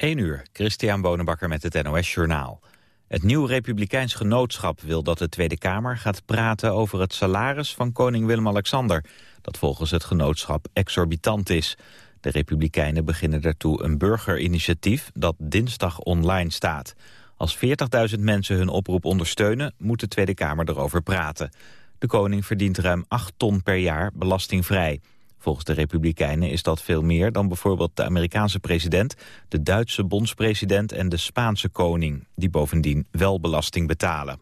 1 uur, Christian Bonenbakker met het NOS Journaal. Het Nieuw Republikeins Genootschap wil dat de Tweede Kamer gaat praten over het salaris van koning Willem-Alexander, dat volgens het genootschap exorbitant is. De Republikeinen beginnen daartoe een burgerinitiatief dat dinsdag online staat. Als 40.000 mensen hun oproep ondersteunen, moet de Tweede Kamer erover praten. De koning verdient ruim 8 ton per jaar belastingvrij. Volgens de Republikeinen is dat veel meer dan bijvoorbeeld de Amerikaanse president, de Duitse bondspresident en de Spaanse koning, die bovendien wel belasting betalen.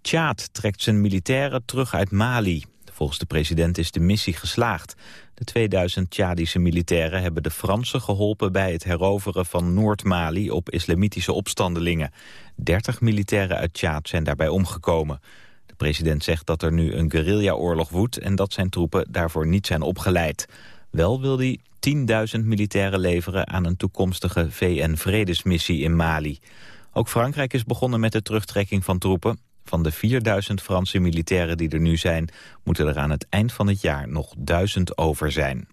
Tjaad trekt zijn militairen terug uit Mali. Volgens de president is de missie geslaagd. De 2000 Tjadische militairen hebben de Fransen geholpen bij het heroveren van Noord-Mali op islamitische opstandelingen. 30 militairen uit Tjaad zijn daarbij omgekomen president zegt dat er nu een guerrillaoorlog woedt... en dat zijn troepen daarvoor niet zijn opgeleid. Wel wil hij 10.000 militairen leveren aan een toekomstige VN-vredesmissie in Mali. Ook Frankrijk is begonnen met de terugtrekking van troepen. Van de 4000 Franse militairen die er nu zijn... moeten er aan het eind van het jaar nog duizend over zijn.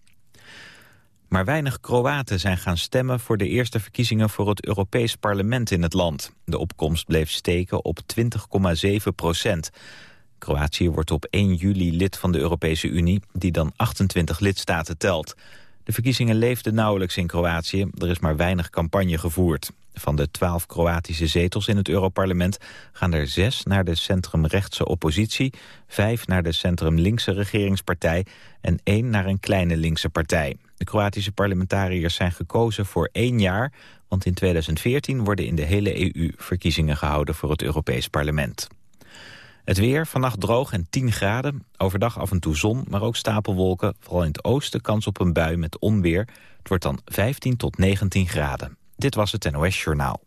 Maar weinig Kroaten zijn gaan stemmen voor de eerste verkiezingen voor het Europees Parlement in het land. De opkomst bleef steken op 20,7 procent. Kroatië wordt op 1 juli lid van de Europese Unie, die dan 28 lidstaten telt. De verkiezingen leefden nauwelijks in Kroatië, er is maar weinig campagne gevoerd. Van de twaalf Kroatische zetels in het Europarlement gaan er zes naar de centrumrechtse oppositie, vijf naar de centrumlinkse regeringspartij en één naar een kleine linkse partij. De Kroatische parlementariërs zijn gekozen voor één jaar, want in 2014 worden in de hele EU verkiezingen gehouden voor het Europees Parlement. Het weer, vannacht droog en 10 graden. Overdag af en toe zon, maar ook stapelwolken. Vooral in het oosten kans op een bui met onweer. Het wordt dan 15 tot 19 graden. Dit was het NOS Journaal.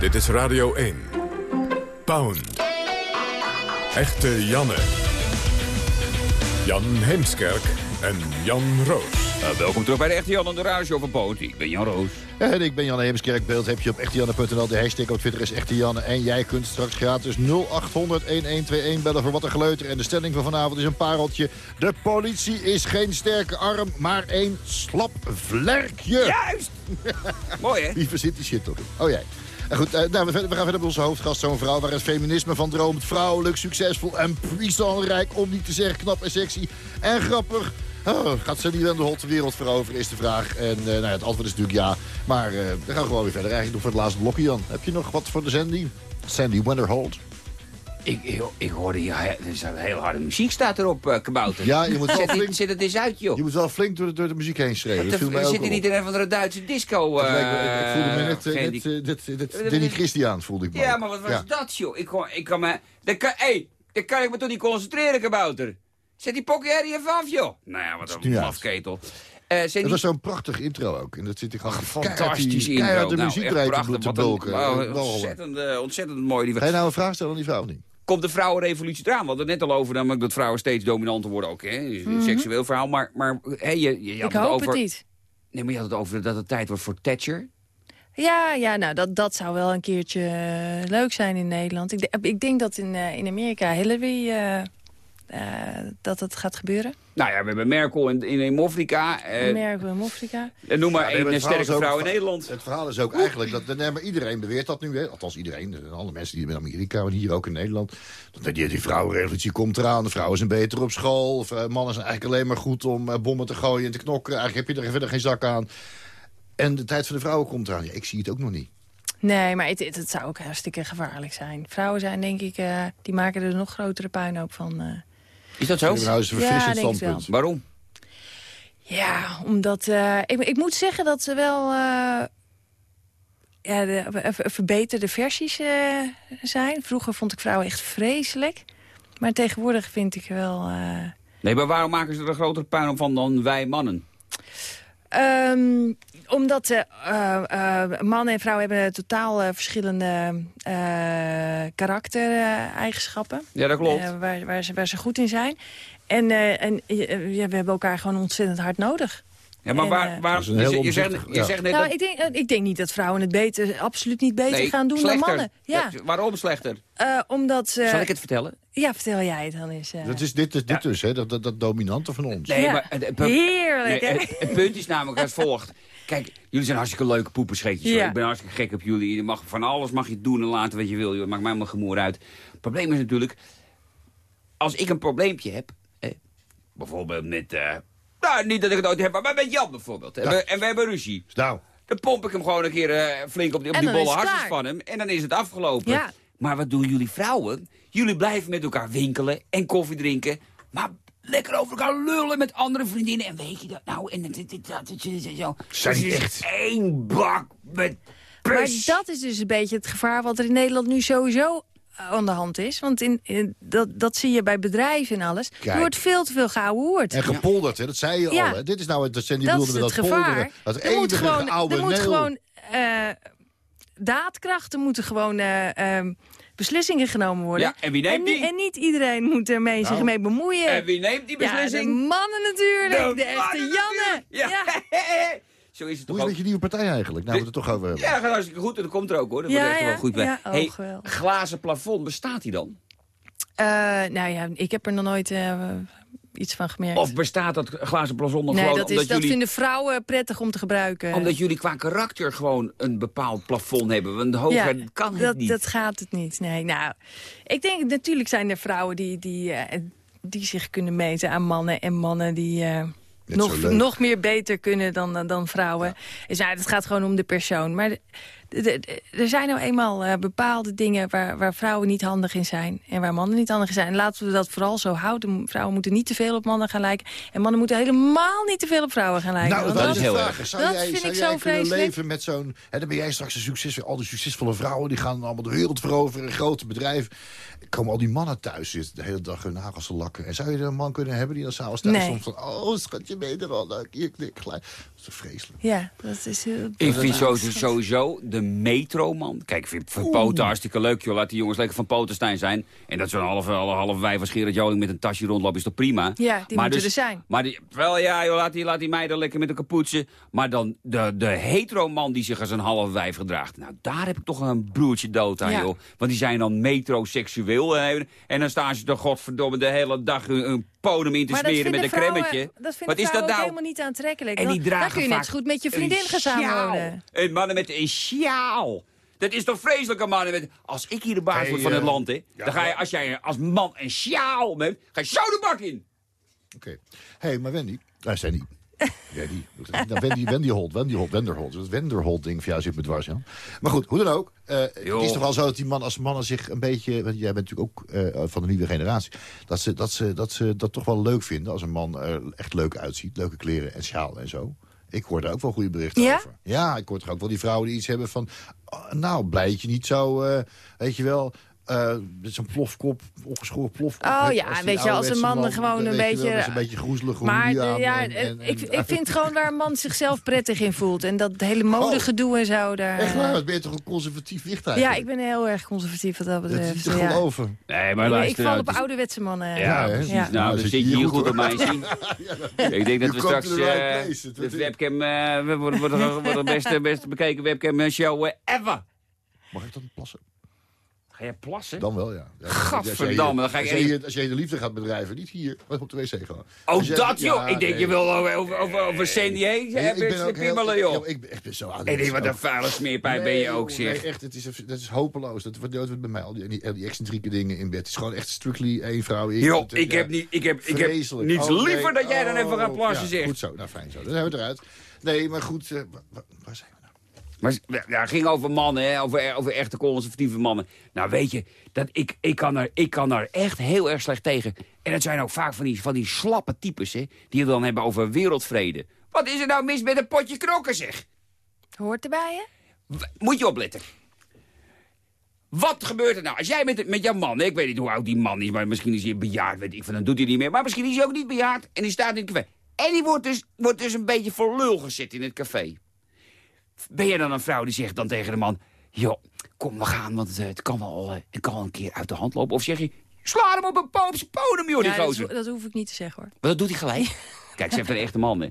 Dit is Radio 1. Pound. Echte Janne. Jan Heemskerk en Jan Roos. Uh, welkom terug bij de Echte Jan en de van Poont. Ik ben Jan Roos. En ik ben Jan Heemskerk. Beeld heb je op echtejanne.nl. De hashtag op Twitter is Echte Janne. En jij kunt straks gratis 0800-1121 bellen voor wat een geleuter. En de stelling van vanavond is een pareltje. De politie is geen sterke arm, maar een slap vlerkje. Juist! Mooi, hè? Wie verzint die shit toch? Oh, jij. Goed, uh, nou, we, gaan verder met onze hoofdgast. Zo'n vrouw waar het feminisme van droomt. Vrouwelijk, succesvol en puissant Om niet te zeggen knap en sexy. En grappig. Oh, gaat Sandy Wenderholt de wereld veroveren, is de vraag. En uh, nou ja, het antwoord is natuurlijk ja. Maar uh, we gaan gewoon weer verder. Eigenlijk nog voor het laatste blokje, Jan. Heb je nog wat voor de Sandy? Sandy Wenderholt. Ik, ik, ik hoorde, er een heel harde muziek staat erop, uh, Kabouter. Ja, je moet wel zet, flink... Zet het eens uit, joh. Je moet wel flink door de, door de muziek heen schreeuwen. Dat viel zit er niet in een van de Duitse disco? Uh, ik, ik, voelde me net, uh, dit, dit, Denny Christian, voelde ik me. Ja, maar wat was ja. dat, joh? Ik, ik kan me... Dan kan, hey, dan kan ik me toch niet concentreren, Kabouter? Zet die pokken even af, joh. Nou ja, wat een mafketel. Uh, het die... was zo'n prachtig intro ook. En dat zit ik gewoon fantastisch intro. de nou, muziek rijdt te bulken. Ontzettend, ontzettend mooi. Die... Ga je nou een vraag stellen aan die vrouw niet? Komt de vrouwenrevolutie eraan? We hadden het net al over namelijk dat vrouwen steeds dominanter worden ook. Hè? Mm -hmm. Seksueel verhaal. Maar, maar hey, je, je, je had ik het hoop over... het niet. Nee, maar je had het over dat het tijd wordt voor Thatcher. Ja, ja nou, dat, dat zou wel een keertje leuk zijn in Nederland. Ik, ik denk dat in, uh, in Amerika Hillary... Uh, dat het gaat gebeuren. Nou ja, we hebben Merkel in, in, in Mofrika. Merkel in Mofrika. En noem maar ja, een sterke vrouw in Nederland. Het verhaal is ook eigenlijk, dat, nee, maar iedereen beweert dat nu. Hè? Althans iedereen, alle mensen die in Amerika en hier ook in Nederland. Dat die, die vrouwenrevolutie komt eraan. De vrouwen zijn beter op school. Of, mannen zijn eigenlijk alleen maar goed om uh, bommen te gooien en te knokken. Eigenlijk heb je er verder geen zak aan. En de tijd van de vrouwen komt eraan. Ja, ik zie het ook nog niet. Nee, maar het, het, het zou ook hartstikke gevaarlijk zijn. Vrouwen zijn, denk ik, uh, die maken er nog grotere puinhoop van... Is dat zo? Nou, is een ja, standpunt. Waarom? Ja, omdat... Uh, ik, ik, moet zeggen dat ze wel... Uh, ja, de, verbeterde versies uh, zijn. Vroeger vond ik vrouwen echt vreselijk. Maar tegenwoordig vind ik wel... Nee, maar waarom maken ze er een grotere puin van dan wij mannen? Um, omdat uh, uh, mannen en vrouwen hebben totaal uh, verschillende karaktereigenschappen. ja, dat klopt. waar, waar, ze, waar ze goed in zijn. En, en ja, we hebben elkaar gewoon ontzettend hard nodig. Ja, maar En, waar, eh, waar, Dat is een je, zegt- je zegt, je ja. zegt net nou, dat- ik denk, eh, ik denk niet dat vrouwen het beter, absoluut niet beter nee, gaan doen slechter. dan mannen. Ja, waarom slechter? Eh, omdat... eh, Zal ik het vertellen? Ja, vertel jij het dan eens. eh. Dat is dit, is dit dus, hè? Dat, dat, dat dominante van ons. Nee, Ja. maar het, het- Heerlijk, nee, het, het punt is namelijk als volgt. Kijk, jullie zijn hartstikke leuke. Ja. Ik ben hartstikke gek op jullie. Je mag, van alles mag je doen en laten wat je wil. joh. Maakt mij helemaal gemoer uit. Het probleem is natuurlijk... Als ik een probleempje heb... Eh, bijvoorbeeld met... nou, niet dat ik het ooit heb, maar met Jan bijvoorbeeld. En, Ja. we, en we hebben ruzie. Nou, Dan pomp ik hem gewoon een keer eh, flink op die, op bolle hartjes van hem. En dan is het afgelopen. Ja. Maar wat doen jullie vrouwen? Jullie blijven met elkaar winkelen en koffie drinken. Maar lekker over elkaar lullen met andere vriendinnen. En weet je dat nou? En dit, dit, dit, dat, zo. Zijn is echt? één bak met Maar dat is dus een beetje het gevaar wat er in Nederland nu sowieso aan de hand is. Want in, in- dat, dat zie je bij bedrijven en alles. Kijk. Er wordt veel te veel gehouden en gepolderd, hè? Dat zei je Ja. al, hè? Dit is nou het, dat zijn die Dat dat gevaar. polderen. Dat er moet gewoon, oude er moet gewoon eh, daadkrachten moeten gewoon eh, ehm, beslissingen genomen worden. Ja, en wie neemt en, die? En niet iedereen moet ermee zich Nou. mee bemoeien. En wie neemt die ja, de beslissing? mannen natuurlijk. De, echte mannen Janne. Ja. Ja. Zo is het Hoe toch is het ook. met je nieuwe partij eigenlijk? Nou, we het er toch over hebben. Ja, gaat hartstikke goed. En dat komt er ook hoor. Dat Ja, wordt echt ja. wel goed bij. Ja, oh, hey, glazen plafond, bestaat die dan? Eh, nou ja, ik heb er nog nooit eh, iets van gemerkt. Of bestaat dat glazen plafond dan nee, gewoon dat, is, omdat dat jullie... vinden vrouwen prettig om te gebruiken. Omdat jullie qua karakter gewoon een bepaald plafond hebben. Want hoger kan het dat, niet. Dat gaat het niet, nee. Nou, ik denk, natuurlijk zijn er vrouwen die, die, eh, die zich kunnen meten aan mannen... en mannen die eh, nog, nog meer beter kunnen dan, dan vrouwen. Dus nou, het gaat gewoon om de persoon. Maar er zijn nou eenmaal eh, bepaalde dingen waar, waar vrouwen niet handig in zijn... en waar mannen niet handig in zijn. En laten we dat vooral zo houden. Vrouwen moeten niet te veel op mannen gaan lijken... en mannen moeten helemaal niet te veel op vrouwen gaan lijken. Nou, dat dat is heel vraag. Zou Dat jij, vind zou ik jij zo kunnen vreselijk. leven met zo'n... hè, Dan ben jij straks een succes, al die succesvolle vrouwen... die gaan allemaal de wereld veroveren, grote bedrijven. Komen al die mannen thuis zitten de hele dag hun nagels te lakken. En zou je er een man kunnen hebben die dan s'avonds thuis Nee. soms van... Oh, schatje, ben je er al? Nou, hier, gelijk. Dat is vreselijk. Ja, dat is heel... Ik vind sowieso, sowieso de metroman. Kijk, ik vind Van Poten hartstikke leuk, joh. Laat die jongens lekker van Potenstein zijn. En dat zo'n halve, halve, halve vijf als Gerard Joling met een tasje rondlopen is toch prima? Ja, die moeten er zijn. Maar die, wel ja, joh, laat die, laat die meiden lekker met een kapoetje. Maar dan de, de heteroman die zich als een halve wijf gedraagt. Nou, daar heb ik toch een broertje dood aan, Ja. joh. Want die zijn dan metroseksueel. En dan staan ze toch godverdomme de hele dag hun, hun podium in te Maar smeren met een vrouwen- cremmetje. Dat Wat is dat nou? helemaal niet aantrekkelijk. En die Dan- dan dragen kun je net zo goed met je vriendin een gaan samenwonen. En mannen met een sjaal. Dat is toch vreselijke mannen met... Als ik hier de baas Hey, word van het eh, land, hè, ja, dan ga je, als jij als man een sjaal hebt, ga je zo de bak in. Oké. Hé, hey, maar Wendy... Daar zijn die. Wendy. Nou, Wendy, Wendy Holt, Wendy Holt, Wenderholt. Dat Wenderholt ding van jou zit me dwars, Jan. Maar goed, hoe dan ook. eh, het is toch wel zo dat die man als mannen zich een beetje... Want jij bent natuurlijk ook eh, van de nieuwe generatie. Dat ze, dat, ze, dat ze dat toch wel leuk vinden als een man er echt leuk uitziet. Leuke kleren en sjaal en zo. Ik hoor daar ook wel goede berichten Ja? over. Ja, ik hoor toch ook wel die vrouwen die iets hebben van... oh, nou, blij dat je niet zo, eh, weet je wel... eh met zo'n plofkop, opgeschoren plofkop. Oh ja, weet je, als een ouderwetse man gewoon een wel, beetje- dat is een beetje groezelig Maar de- ja, en- en- ik, en- ik vind gewoon waar een man zichzelf prettig in voelt. En dat hele modegedoe en zo. Daar, Oh. Echt waar, wat ben je toch een conservatief wicht ja, eigenlijk? ik ben heel erg conservatief wat dat Dat betreft. is niet te ja. geloven. Nee, Ja, ik val op ouderwetse mannen. Ja, precies. Ja. Nou, Nou, dan zit zit je hier goed op mij zien. Ik denk dat we straks eh, de webcam, eh, we worden, de beste, bekeken webcam eh, show eh, ever. Mag ik dan plassen? Ga jij plassen? Dan wel, ja. ja Gadverdamme, dan ga ik als jij, Als jij de liefde gaat bedrijven, niet hier, maar op de wc gewoon. Oh, jij- dat joh! ja, ik denk, nee. je wil over, over, over, over San Diego Nee, hebben pimmelen, joh. Ik ben echt zo aan En nee, wat een vuile smeerpijp ben je ook, zeg. Nee, echt, het is, dat is hopeloos. Dat wordt bij mij. Al die, die, die excentrieke dingen in bed. Het is gewoon echt strictly één vrouw. Ik, Joh, Het, ik heb, niet, ik heb, ik heb niets Oh, liever dat jij dan even gaat Oh, plassen, zeg. Goed zo, nou fijn zo. Dan zijn we eruit. Nee, maar goed, eh, wa- wa- waar zijn we? Maar ja, het ging over mannen, hè, over, over echte conservatieve mannen. Nou weet je, dat ik, ik, kan er, ik kan er echt heel erg slecht tegen. En het zijn ook vaak van die, van die slappe types, hè, die het dan hebben over wereldvrede. Wat is er nou mis met een potje knokken, zeg? Hoort erbij, hè? Moet je opletten. Wat gebeurt er nou? Als jij met, met jouw man, ik weet niet hoe oud die man is... maar misschien is hij bejaard, weet ik van, dan doet hij niet meer. Maar misschien is hij ook niet bejaard en die staat in het café. En die wordt dus, wordt dus een beetje voor lul gezet in het café. Ben je dan een vrouw die zegt dan tegen de man... joh, kom, we gaan, want eh, het, kan wel, eh, het kan wel een keer uit de hand lopen. Of zeg je, sla hem op een po- op zijn podium, joh, die Ja, dat, gozer. dat hoef ik niet te zeggen, hoor. Maar dat doet hij gelijk. Kijk, ze heeft een echte man, hè.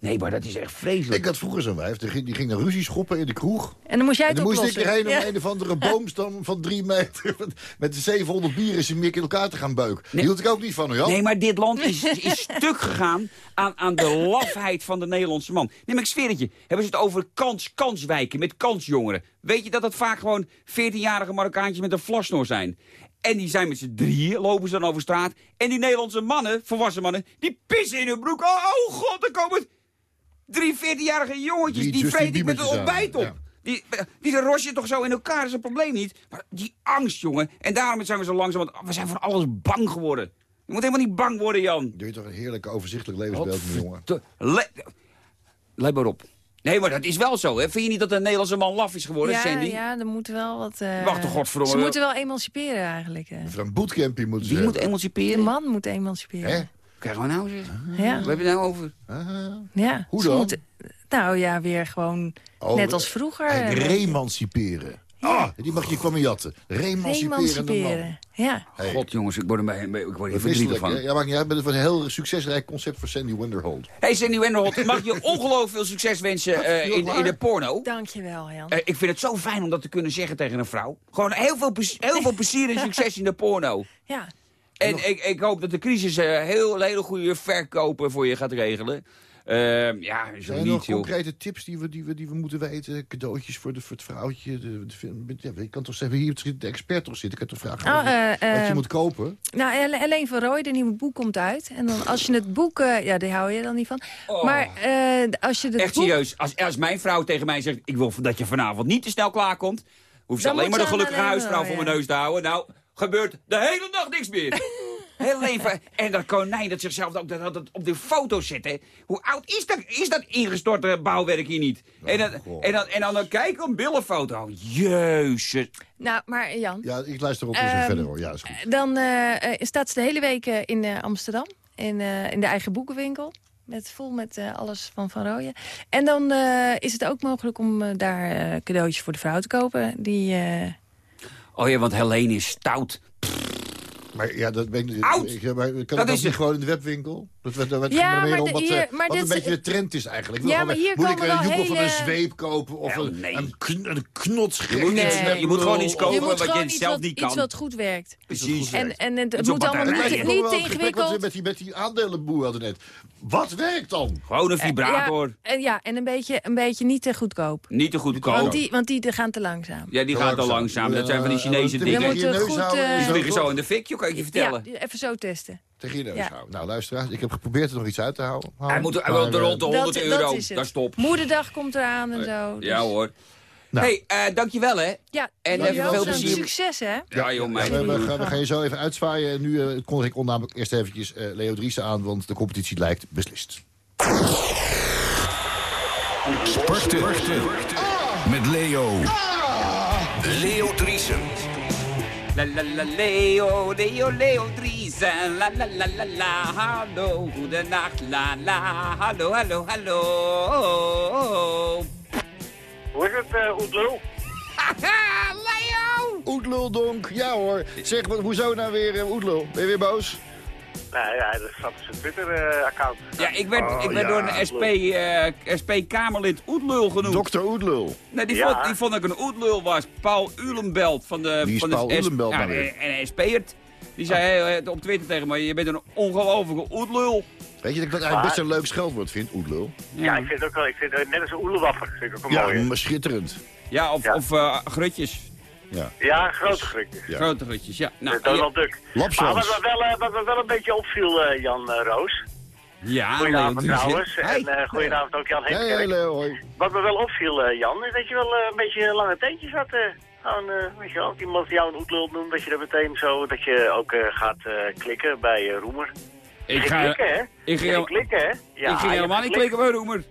Nee, maar dat is echt vreselijk. Ik had vroeger zo'n wijf, die ging, die ging naar ruzie schoppen in de kroeg. En dan moest jij En het dan moest ik erheen om een of andere boomstam van drie meter... met de 700 bieren in in elkaar te gaan beuken. Die hield ik ook niet van, hoor. Nee, maar dit land is, is stuk gegaan aan, aan de lafheid van de Nederlandse man. Nee, maar ik zweer het je. Hebben ze het over kans, kanswijken met kansjongeren. Weet je dat dat vaak gewoon 14-jarige Marokkaantjes met een vlasnoor zijn? En die zijn met z'n drieën, lopen ze dan over straat. En die Nederlandse mannen, volwassen mannen, die pissen in hun broek. Oh, oh god, er komen drie 14-jarige jongetjes, Die die, vreet ik met een ontbijt op. ja. Die, die ros je toch zo in elkaar, dat is een probleem niet. Maar die angst, jongen. En daarom zijn we zo langzaam, want we zijn voor alles bang geworden. Je moet helemaal niet bang worden, Jan. Doe je toch een heerlijk overzichtelijk levensbeeld, mijn jongen. Le Let maar op. Nee, maar dat is wel zo, hè? Vind je niet dat een Nederlandse man laf is geworden, Ja, Sandy? ja, er moet wel wat... eh, Wacht toch, godverdomme. Ze moeten wel emanciperen eigenlijk. eh. Van een bootcampie moeten ze Wie moet. De emanciperen? man moet emanciperen. Hè? Krijgen we nou zeg? Ja, Wat heb je nou over? Ah, ja. Hoe dan? moeten- nou ja, weer gewoon Oh, net als vroeger. en remanciperen. Ah, die mag je kwam jatten. Remanciperende man. Emanciperen. Ja. Hey. God, jongens, ik word er, bij, ik word hier verdrietig van. Ja, maakt niet uit. Maar het was een heel succesrijk concept voor Sandy Wenderholt. Hey, Sandy Wenderholt, mag je ongelooflijk veel succes wensen eh, in, in de porno? Dankjewel, Jan. Eh, ik vind het zo fijn om dat te kunnen zeggen tegen een vrouw. Gewoon heel veel, plezier- heel veel plezier en succes in de porno. Ja. En ik, ik hoop dat de crisis eh, heel, een hele goede verkopen voor je gaat regelen. Ehm, ja, zo Zijn er nog joh. concrete tips die we, die, we, die we moeten weten? Cadeautjes voor, de, voor het vrouwtje? De, de film, ja, je kan toch zeggen, hier zit de expert toch zitten. Ik kan toch vragen Oh, eh, wat je eh, moet kopen? Nou, Helene van Rooij, de nieuwe boek komt uit. En dan, als je het boek... ja, daar hou je dan niet van. Maar eh, als je het Oh. Echt boek... serieus, als, als mijn vrouw tegen mij zegt... ik wil dat je vanavond niet te snel klaarkomt... hoeft ze alleen maar de gelukkige huisvrouw voor Roy, mijn neus te houden. Nou, gebeurt de hele dag niks meer. Heel even. En dat konijn dat zichzelf ook dat, dat op de foto zet. Hè. Hoe oud is dat, is dat ingestorte bouwwerk hier niet? en, dan, en, dan, en dan, dan kijken een billenfoto. Jezus. Nou, maar Jan... Ja, ik luister op dus Ehm, verder hoor. Ja, is goed. Dan eh, eh, staat ze de hele week eh, in eh, Amsterdam. In, eh, in de eigen boekenwinkel. Met, vol met eh, alles van Van Rooyen. En dan eh, is het ook mogelijk om eh, daar eh, cadeautjes voor de vrouw te kopen. Die, eh, Oh ja, want Helene is stout. Maar ja, dat ben ik... Oud! ik- ja, maar kan Dat dat is niet gewoon in de webwinkel? Dat, dat, dat, Ja, gaat me meer maar om wat, hier- eh, maar wat een beetje de trend is eigenlijk. Ja, maar hier moet ik een wel joekel van een zweep kopen? Of een, nee. een, kn een knotsgek? Je moet, Nee. iets- je moet gewoon iets je kopen moet wat gewoon je iets zelf wat, niet iets kan. wat goed werkt. Precies. En, en het, Iets moet allemaal niet, niet een we ingewikkeld. met die, met die aandelenboer hadden net. Wat werkt dan? Gewoon een vibrator. Ja, en, ja, en een beetje, een beetje niet te goedkoop. Niet te goedkoop. Want die, want die gaan te langzaam. Ja, die gaat al langzaam. Dat zijn van die Ja, Chinese dingen. Die moet je goed, eh, zo, liggen zo in de fik, ik je vertellen. Ja, even zo testen. Tegen je neus Ja. houden. Nou, luisteraars, ik heb geprobeerd er nog iets uit te houden. Hij, moet, er eh, rond de 100 dat, euro. dat is het. Dat stop. Moederdag komt eraan en zo. dus- Ja hoor. Nou. hey, eh, dankjewel hè. Ja, En even veel plezier. Succes, hè? Ja joh, Ja, we, we gaan, we gaan je zo even uitzwaaien. En nu eh, kondig ik onnamelijk eerst eventjes eh, Leo Driessen aan, want de competitie lijkt beslist. Sporten. Met Leo. Leo Driesen. La la la Leo, Leo, Leo Driesen. La la la la la. Hallo, goedenacht. La la. Hallo, hallo, hallo. Hoe is het, uh, Oetlul? Haha, Leo! Oetluldonk, ja hoor. Zeg, wat, hoezo nou weer uh, Oetlul? Ben je weer boos? Nou ja, dat staat op zijn Twitter-account. Ja, ik werd, Oh, ik werd ja, door een SP, eh, SP-Kamerlid Oetlul genoemd. Dokter Oetlul. Nee, die, Ja. vond, die vond ik een oetlul was. Paul Ulenbelt van de... Wie is van de Paul Ulenbelt ja, nou weer? En een SP'ert. Die zei hey, op Twitter tegen me, je bent een ongelofelijke oetlul. Weet je dat ik dat eigenlijk best een leuk scheldwoord vind, Oetlul? Ja, ik vind het ook wel. Ik vind het net als een oelewaffer. Vind ik ook een Ja, mooie. maar schitterend. Ja, of, Ja. of eh, grutjes. Ja. Ja, grote grukjes. Ja. Grote grutjes, ja. Nou, Donald Duck. Maar Lapswans. wat me wel, eh, wat me wel een beetje opviel, eh, Jan eh, Roos. ja, Goedenavond Leo trouwens. En eh goedenavond ook Jan Hey. Leo, hoi. Wat me wel opviel, eh, Jan, is dat je wel eh, een beetje lange teentjes had. eh. Gewoon, eh, weet je wel, iemand jou een oetlul noemt, dat je er meteen zo, dat je ook eh, gaat eh, klikken bij eh, Roemer. Ik ging ga... klikken, hè? ik ging- klikken, hè? Ja, ik ging helemaal niet klikken bij Roemer.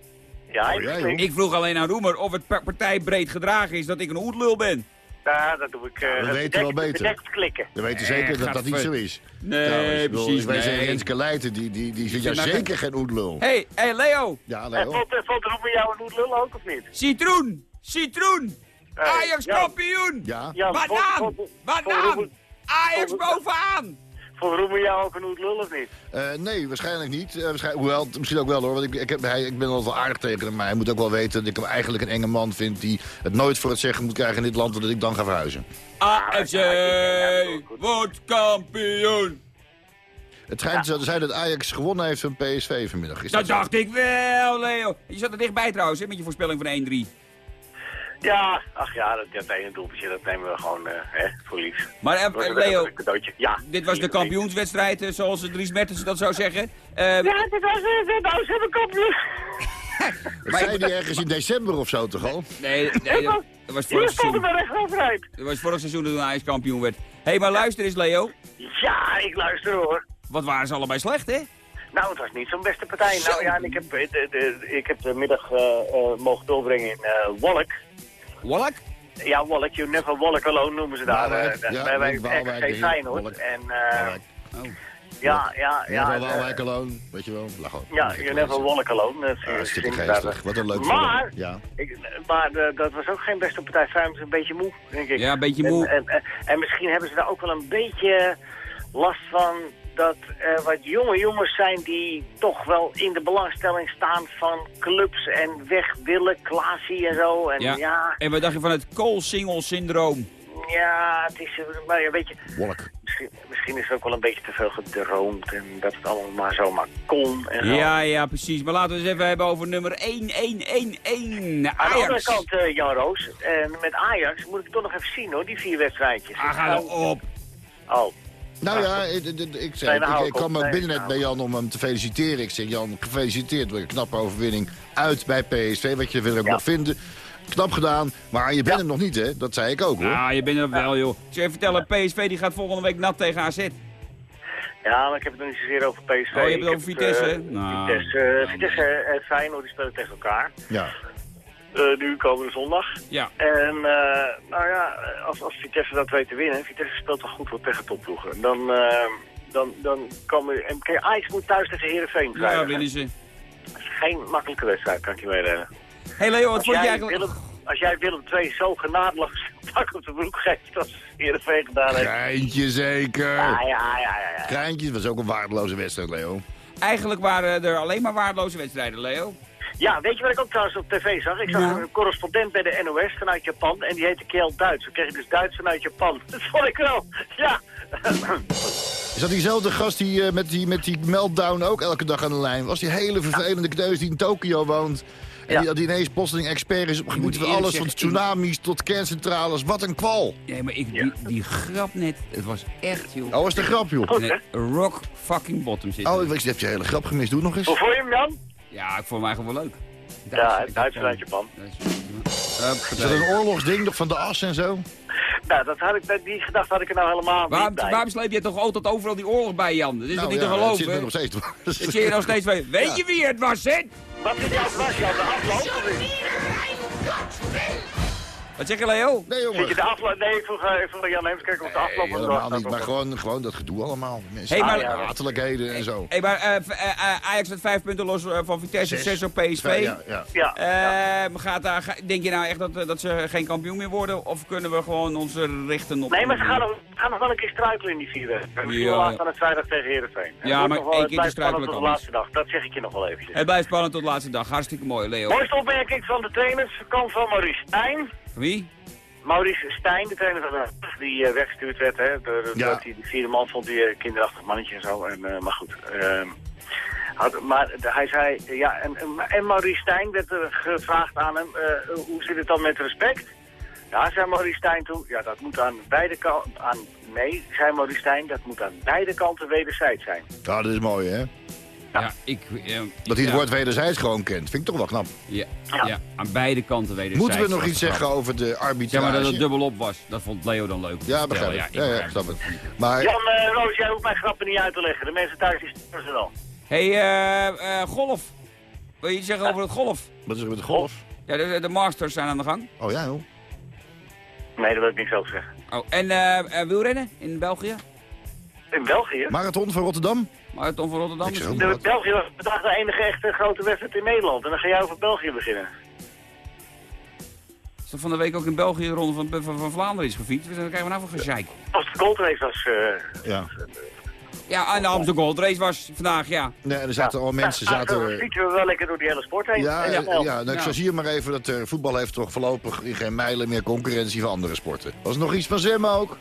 Ja, Oh, geklikt. Ik vroeg alleen aan Roemer of het per partij breed gedragen is dat ik een oetlul ben. Ja, dat doe ik. eh, dat dat weten we wel beter. bedekt klikken. We weten zeker dat dat niet zo is. Nee, Trouwens, bedoel, precies, Wij zijn. Renske Leijten, die, die, die vindt jou maar- zeker geen Oetlul. Hé, hey, hey Leo. Ja, En Leo. valt, eh, valt er ook bij jou een oetlul ook of niet? Citroen! Citroen! Ajax kampioen! Ja. Banaan! Banaan! Ajax bovenaan! Vond Roemer jou ook een oetlul of niet? Eh, nee, waarschijnlijk niet. Eh, waarschijnlijk, hoewel, misschien ook wel hoor. Want ik, ik, heb, hij, ik ben altijd wel aardig tegen hem. Maar hij moet ook wel weten dat ik hem eigenlijk een enge man vind... die het nooit voor het zeggen moet krijgen in dit land... dat ik dan ga verhuizen. AFC wordt kampioen. Het schijnt zo te zijn dat Ajax gewonnen heeft van PSV vanmiddag. Is Dat zo? dacht ik wel, Leo. Je zat er dichtbij trouwens, hè, met je voorspelling van 1-3. Ja, ach ja, dat, dat ene doelpuntje, dat nemen we gewoon eh, hè, voor lief. Maar eh, Dat was eh, Leo. Ja. dit was de kampioenswedstrijd, zoals Dries Mertens dat zou zeggen. Ja, dit was was een kampioen. Dat zei hij ergens in december of zo toch al? nee, nee, dat dat was Hier vorig stond seizoen. maar echt overheid. Dat was vorig seizoen toen Ajax kampioen werd. Hé, hey, maar luister eens Leo. Ja, ik luister hoor. Wat waren ze allebei slecht, hè? Nou, het was niet zo'n beste partij. Zo. Nou ja, en ik heb, de, de, ik heb de middag eh, eh, mogen doorbrengen in eh Wolk. Wallak? Ja, Wolk, you never walk alone noemen ze daar. Eh, ja, wij Waalwijk, RKC Feyenoord. Wolk. En eh, Waalwijk. Oh. ja, ja, Ja, ja. wel eh, alone, weet je wel. Lach. Ja, you never walk alone. Dat Ah, is geestig. Wat een leuk Maar. Ja. ik, maar eh, dat was ook geen beste partij. Feyenoord is een beetje moe, denk ik. Ja, een beetje moe. En, en, en, en misschien hebben ze daar ook wel een beetje last van dat er wat jonge jongens zijn die toch wel in de belangstelling staan van clubs en weg willen, Klaasie en zo. En Ja. ja, ja, En wat dacht je van het Kool-Singel-syndroom? het is, eh, maar ja, weet je, Wolk. misschien, misschien is er ook wel een beetje te veel gedroomd en dat het allemaal maar zomaar kon en zo. Ja, ja, precies. Maar laten we eens even hebben over nummer 1111. Aan de andere Ajax. kant, eh, Jan Roos, en met Ajax moet ik toch nog even zien hoor, die vier wedstrijdjes. Ah, ga er op. Oh, Nou ja, ik, zei, ik, kwam binnen net bij Jan om hem te feliciteren. Ik zeg, Jan, gefeliciteerd door een knappe overwinning uit bij PSV. Wat je wil ook Ja. nog vinden. Knap gedaan, maar je bent hem nog niet, hè? Dat zei ik ook, hoor. Nou, je bent er wel, joh. Ik zou je vertellen, PSV die gaat volgende week nat tegen AZ. Ja, maar ik heb het nog niet zozeer over PSV. Oh, je hebt het over Vitesse, eh, hè? Nou, Vitesse, eh, nou, Vitesse en Feyenoord die spelen tegen elkaar. Ja. Eh, nu komende zondag. Ja. En eh, nou ja, als, als Vitesse dat weet te winnen, Vitesse speelt toch goed wat tegen topploegen. Dan, eh, dan, dan komen... En kijk, Ajax moet thuis tegen Heerenveen Ja, vrijdag, hè. winnen ze. Dat is geen makkelijke wedstrijd, kan ik je meedelen. Hé hey Leo, wat vond je jij, eigenlijk... Willem, als jij Willem II zo genadeloos pak op de broek geeft als Heerenveen gedaan heeft. Geintje zeker. Ja, ja, ja, ja. ja. Dat was ook een waardeloze wedstrijd, Leo. Eigenlijk waren er alleen maar waardeloze wedstrijden, Leo. Ja, weet je wat ik ook trouwens op tv zag? Ik zag Nou. een correspondent bij de NOS vanuit Japan en die heette Kjell Duits. Kreeg je dus Duits vanuit Japan. Dat vond ik wel, ja. Is dat diezelfde gast die, eh, met, die met die meltdown ook elke dag aan de lijn was? Die hele vervelende kneus die in Tokio woont. En Ja. die, die ineens plotseling expert is op het gebied moet van alles. Van tsunamis tot kerncentrales. Wat een kwal. Nee, maar ik, die, die grap net, het was echt, joh. Oh, is de grap, joh. Rock fucking bottom zitten. Oh, ik heb je hele grap gemist. Doe nog eens. Hoe vond je hem dan? Ja, ik vond hem eigenlijk wel leuk. Ja, Duits vanuit Japan. Is dat een oorlogsding nog van de as en zo? Nou, dat had ik, die gedachte had ik er nou helemaal Waarom, niet bij. waarom sleep je toch altijd overal die oorlog bij, Jan? Dat is Nou toch niet ja, te dat zit er geloven? nog steeds dwars. Dat zie je nog steeds bij. Weet je wie het was, hè? Wat is jouw klasje aan de afloop? Wat zeg je, Leo? Nee, jongen. je de afloop? Nee, ik vroeg, eh, ik vroeg Jan Heems kijken of de afloop Nee, helemaal niet. Maar gewoon, gewoon dat gedoe allemaal. Mensen, Hey, maar- ah, en zo. Hey, maar eh, eh, eh, Ajax met vijf punten los eh, van Vitesse, Zes. zes op PSV. Ja, ja. Ja, Eh, gaat daar, denk je nou echt dat, eh, dat ze geen kampioen meer worden? Of kunnen we gewoon ons richten op... Nee, maar ze gaan nog, gaan nog wel een keer struikelen in die vier wedstrijden. Misschien laat van het vrijdag tegen Heerenveen. Ja, maar één het keer te struikelen tot de kan laatste dag. Dat zeg ik je nog wel eventjes. Het blijft spannend tot de laatste dag. Hartstikke mooi, Leo. Mooiste opmerking van de trainers kwam van Maurice Stijn. Wie? Maurice Stijn, de trainer van de die eh, weggestuurd werd. Hè, door, Ja. Dat hij die vierde man vond, die eh, kinderachtig mannetje en zo. En, eh, maar goed. ehm, had, maar de- hij zei, ja, en, en- Maurice Stijn werd er gevraagd aan hem, hoe zit het dan met respect? Ja, zei Maurice Stijn toen, ja, dat moet aan beide kanten, aan, nee, zei Maurice Stijn, dat moet aan beide kanten wederzijds zijn. Ja, dat is mooi, hè? Ja, ik... eh, Dat hij het ja, woord wederzijds gewoon kent. Vind ik toch wel knap. Ja, Ja. ja. aan beide kanten wederzijds. Moeten we nog iets zeggen over de Ja, arbitrage? maar dat het dubbelop was. Dat vond Leo dan leuk. Ja, begrijp ik. Ja, Ja, ja, begrijp snap het. het. Maar Jan eh, Roos, jij hoeft mijn grappen niet uit te leggen. De mensen thuis die sturen ze wel. hey, eh, eh, golf. Wil je iets zeggen over het golf? wat is er met de golf? Ja, de, de Masters zijn aan de gang. Oh ja, joh. Nee, dat wil ik niks over zeggen. Oh, en wielrennen in België? In België? Marathon van Rotterdam? Marathon van Rotterdam Ik misschien? De, België was vandaag de enige echte grote wedstrijd in Nederland. En dan ga jij over België beginnen. Is er van de week ook in België de ronde van, van, van Vlaanderen is gefietst? Dus dan krijgen we nou voor gezeik. Als de goldrace was... eh, Ja. Ja, aan de Amsterdam Gold Race was vandaag, ja. Nee, er zaten al mensen... Zaten, dan fietsen we wel lekker door die hele sport heen. ja, En ja, snel. ja, nou, ik Ja. zou hier maar even dat eh, voetbal heeft toch voorlopig in geen mijlen meer concurrentie van andere sporten. Was er nog iets van zwemmen ook?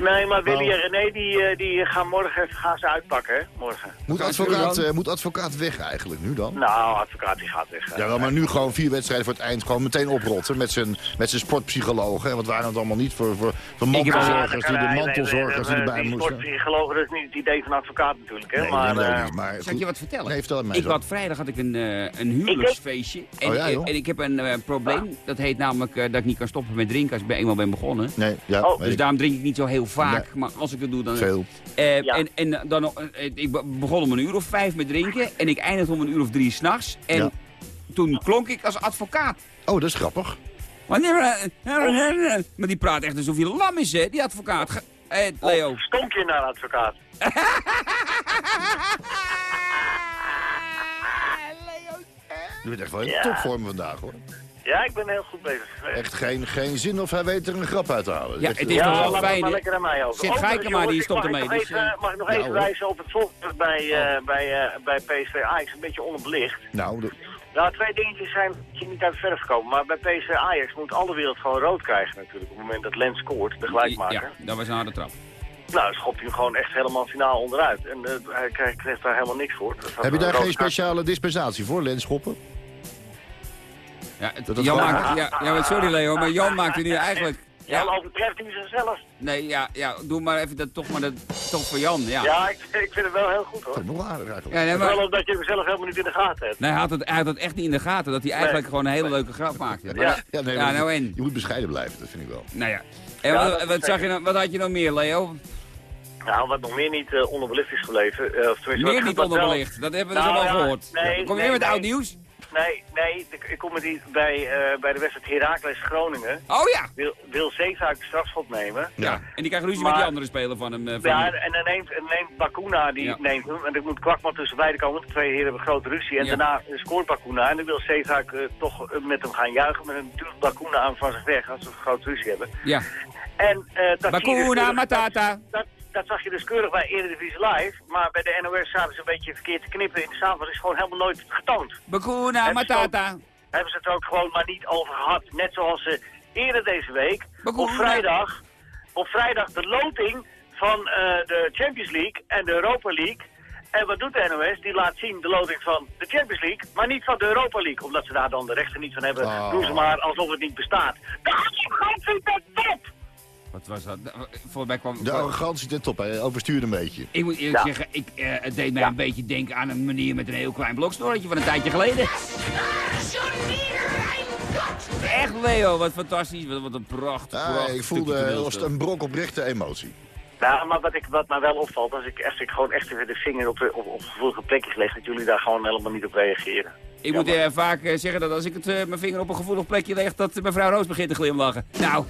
Nee, maar Willy Oh. en René die, eh, die gaan morgen even gaan ze uitpakken, hè? Morgen. Moet advocaat, eh, moet advocaat weg eigenlijk nu dan? Nou, advocaat die gaat weg. Ja, wel, maar nu gewoon vier wedstrijden voor het eind gewoon meteen oprotten met zijn, met zijn sportpsychologen. En wat waren het allemaal niet voor, voor, voor mantelzorgers die de mantelzorgers die erbij moesten. sportpsychologen, dat is niet het idee van advocaat natuurlijk, hè? Nee, maar, nee, nee, eh, niet, maar Zal ik je wat vertellen? Nee, vertel het mij Ik zo. had vrijdag had ik een, eh, een huwelijksfeestje. En, Oh ja, en ik heb een eh, probleem. Dat heet namelijk eh, dat ik niet kan stoppen met drinken als ik bij eenmaal ben begonnen. Nee, ja, Oh, Dus daarom drink ik niet zo heel vaak. Nee. Maar als ik dat doe, dan... veel. Eh, Ja. En, en dan, nog, eh, ik be- begon om een uur of vijf met drinken. En ik eindigde om een uur of drie s'nachts. En Ja. toen klonk ik als advocaat. Oh, dat is grappig. Maar, eh, die praat echt alsof hij lam is, hè, die advocaat. Ge- eh, Leo. Stonk je naar advocaat? Je bent echt wel in Ja. topvorm vandaag hoor. Ja, ik ben heel goed bezig. Echt geen, geen zin of hij weet er een grap uit te halen. Ja, het is toch ja, wel fijn, maar lekker aan mij over. Zeg, Overigens, Gijkema, die stopt mag- ermee, ik dus, Mag, eh, even, mag ik nog ja, even wijzen op het volgende bij, eh, bij, eh, bij PSV Ajax. Een beetje onderbelicht. Nou, de- Nou, twee dingetjes zijn je niet uit de verf gekomen. Maar bij PSV Ajax moet alle wereld gewoon rood krijgen natuurlijk. Op het moment dat Lens scoort, de gelijkmaker. Ja, dat was een harde trap. Nou, dan schopt hij hem gewoon echt helemaal finaal onderuit. En eh, hij krijgt, kreeg daar helemaal niks voor. Heb je daar geen speciale dispensatie voor, Lens Schoppen? Ja, het- Jan maakt, ja, ja, sorry Leo, maar Jan maakt er nu eigenlijk... Ja, Ja, overtreft hij zichzelf. nee, ja, ja, doe maar even dat toch maar dat, toch voor Jan, ja. Ja, ik, ik vind het wel heel goed hoor. Dat is nog aardig eigenlijk. Ja, nee, Wel omdat je hem zelf helemaal niet in de gaten hebt. nee, hij, had het, hij had het echt niet in de gaten, dat hij eigenlijk gewoon een hele leuke grap maakte. Ja. Ja, nee, ja, maar nou je- en? Je moet bescheiden blijven, dat vind ik wel. Nou ja. En Ja, wat, wat, zag je nou, wat had je nog meer, Leo? Nou, wat nog meer niet eh, onderbelicht is gebleven. eh, of Meer niet wel- onderbelicht, dat hebben we dus Nou, allemaal ja, gehoord. nee, Kom je nee, weer met nee. oud nieuws? Nee, nee, ik, ik kom met die bij, eh, bij de wedstrijd Heracles Groningen. Oh ja! Wil, wil Zeefuik de strafschop nemen. Ja, en die krijgt ruzie Maar- met die andere speler van hem. eh, van Ja, en dan neemt, neemt Bakuna, die Ja. neemt hem. En er moet kwakman tussen beiden komen. De twee heren hebben grote ruzie. En Ja. daarna scoort Bakuna. En dan wil Zeefuik eh, toch met hem gaan juichen. Maar dan duwt Bakuna aan van zich weg als ze grote ruzie hebben. Ja. En, eh, dat Bakuna, Matata. Dat, dat zag je dus keurig bij Eredivisie Live. Maar bij de NOS zaten ze een beetje verkeerd te knippen in de samenvatting. is gewoon helemaal nooit getoond. Bakuna, Hebben ze Matata. Hebben ze het ook gewoon maar niet over gehad. Net zoals ze eerder deze week Bakuna. op vrijdag, op vrijdag de loting van eh, de Champions League en de Europa League. En wat doet de NOS? Die laat zien de loting van de Champions League, maar niet van de Europa League. Omdat ze daar dan de rechten niet van hebben, Oh. doen ze maar alsof het niet bestaat. Dat is dat top! Wat was dat? Volgens mij kwam... De arrogantie ten top, hij overstuurde een beetje. Ik moet eerlijk Ja. zeggen, ik, eh, het deed mij een beetje denken aan een manier met een heel klein blokstorretje van een tijdje geleden. Echt Leo, wat fantastisch. Wat, wat een pracht. Ja, pracht ik voelde een brok oprechte emotie. Nou, maar wat, ik, wat mij wel opvalt, als ik, als ik gewoon echt even de vinger op, de, op, op gevoelige plekjes leg, dat jullie daar gewoon helemaal niet op reageren. Ik moet eh, vaak eh, zeggen dat als ik het, eh, mijn vinger op een gevoelig plekje leg, dat mevrouw Roos begint te glimlachen. Nou,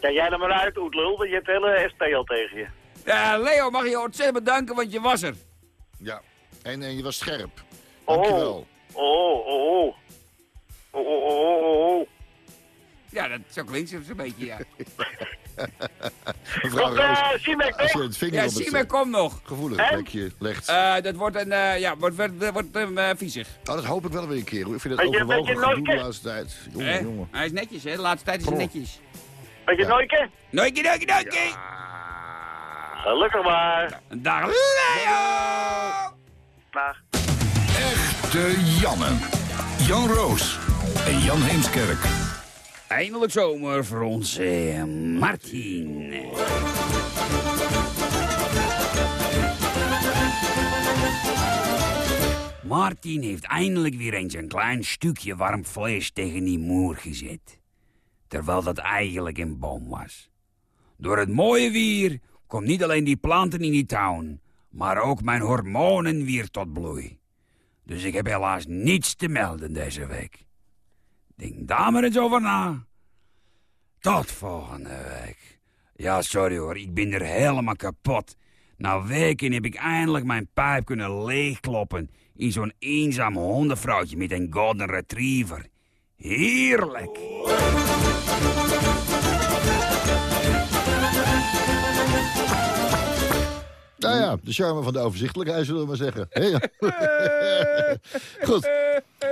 Ja, jij er maar uit, Oetlul, want je hebt de hele SP al tegen je. ja, Leo mag je ontzettend bedanken, want je was er. Ja, en, en je was scherp. Oh, Dankjewel. oh, oh, oh. Oh, oh, oh, oh, oh. Ja, dat zo klinkt ze zo'n beetje, ja. Mevrouw Komt, eh, Roos, Siemek als je toch? het vinger Ja, op eh, kom nog. gevoelige En? plekje legt. Eh, dat wordt een, eh, ja, wordt, wordt, wordt uh, viezig. Oh, dat hoop ik wel weer een keer. hoor. Ik vind het overwogen gedoe de laatste tijd. Jongen, jongen. Hij is netjes, hè? De laatste tijd is hij netjes. Weet je Ja. Nooike? Noikie, noikie, noikie. Gelukkig maar. Dag Leo! Dag. Echte Janne. Jan Roos en Jan Heemskerk. Eindelijk zomer voor onze eh, Martin. Martin heeft eindelijk weer eens een klein stukje warm vlees tegen die moer gezet. Terwijl dat eigenlijk een boom was. Door het mooie weer komt niet alleen die planten in die tuin, maar ook mijn hormonen weer tot bloei. Dus ik heb helaas niets te melden deze week. Denk daar maar eens over na. Tot volgende week. Ja, sorry hoor, ik ben er helemaal kapot. Na weken heb ik eindelijk mijn pijp kunnen leegkloppen... in zo'n eenzaam hondenvrouwtje met een golden retriever. Heerlijk. Nou ja, de charme van de overzichtelijkheid, zullen we maar zeggen. Goed.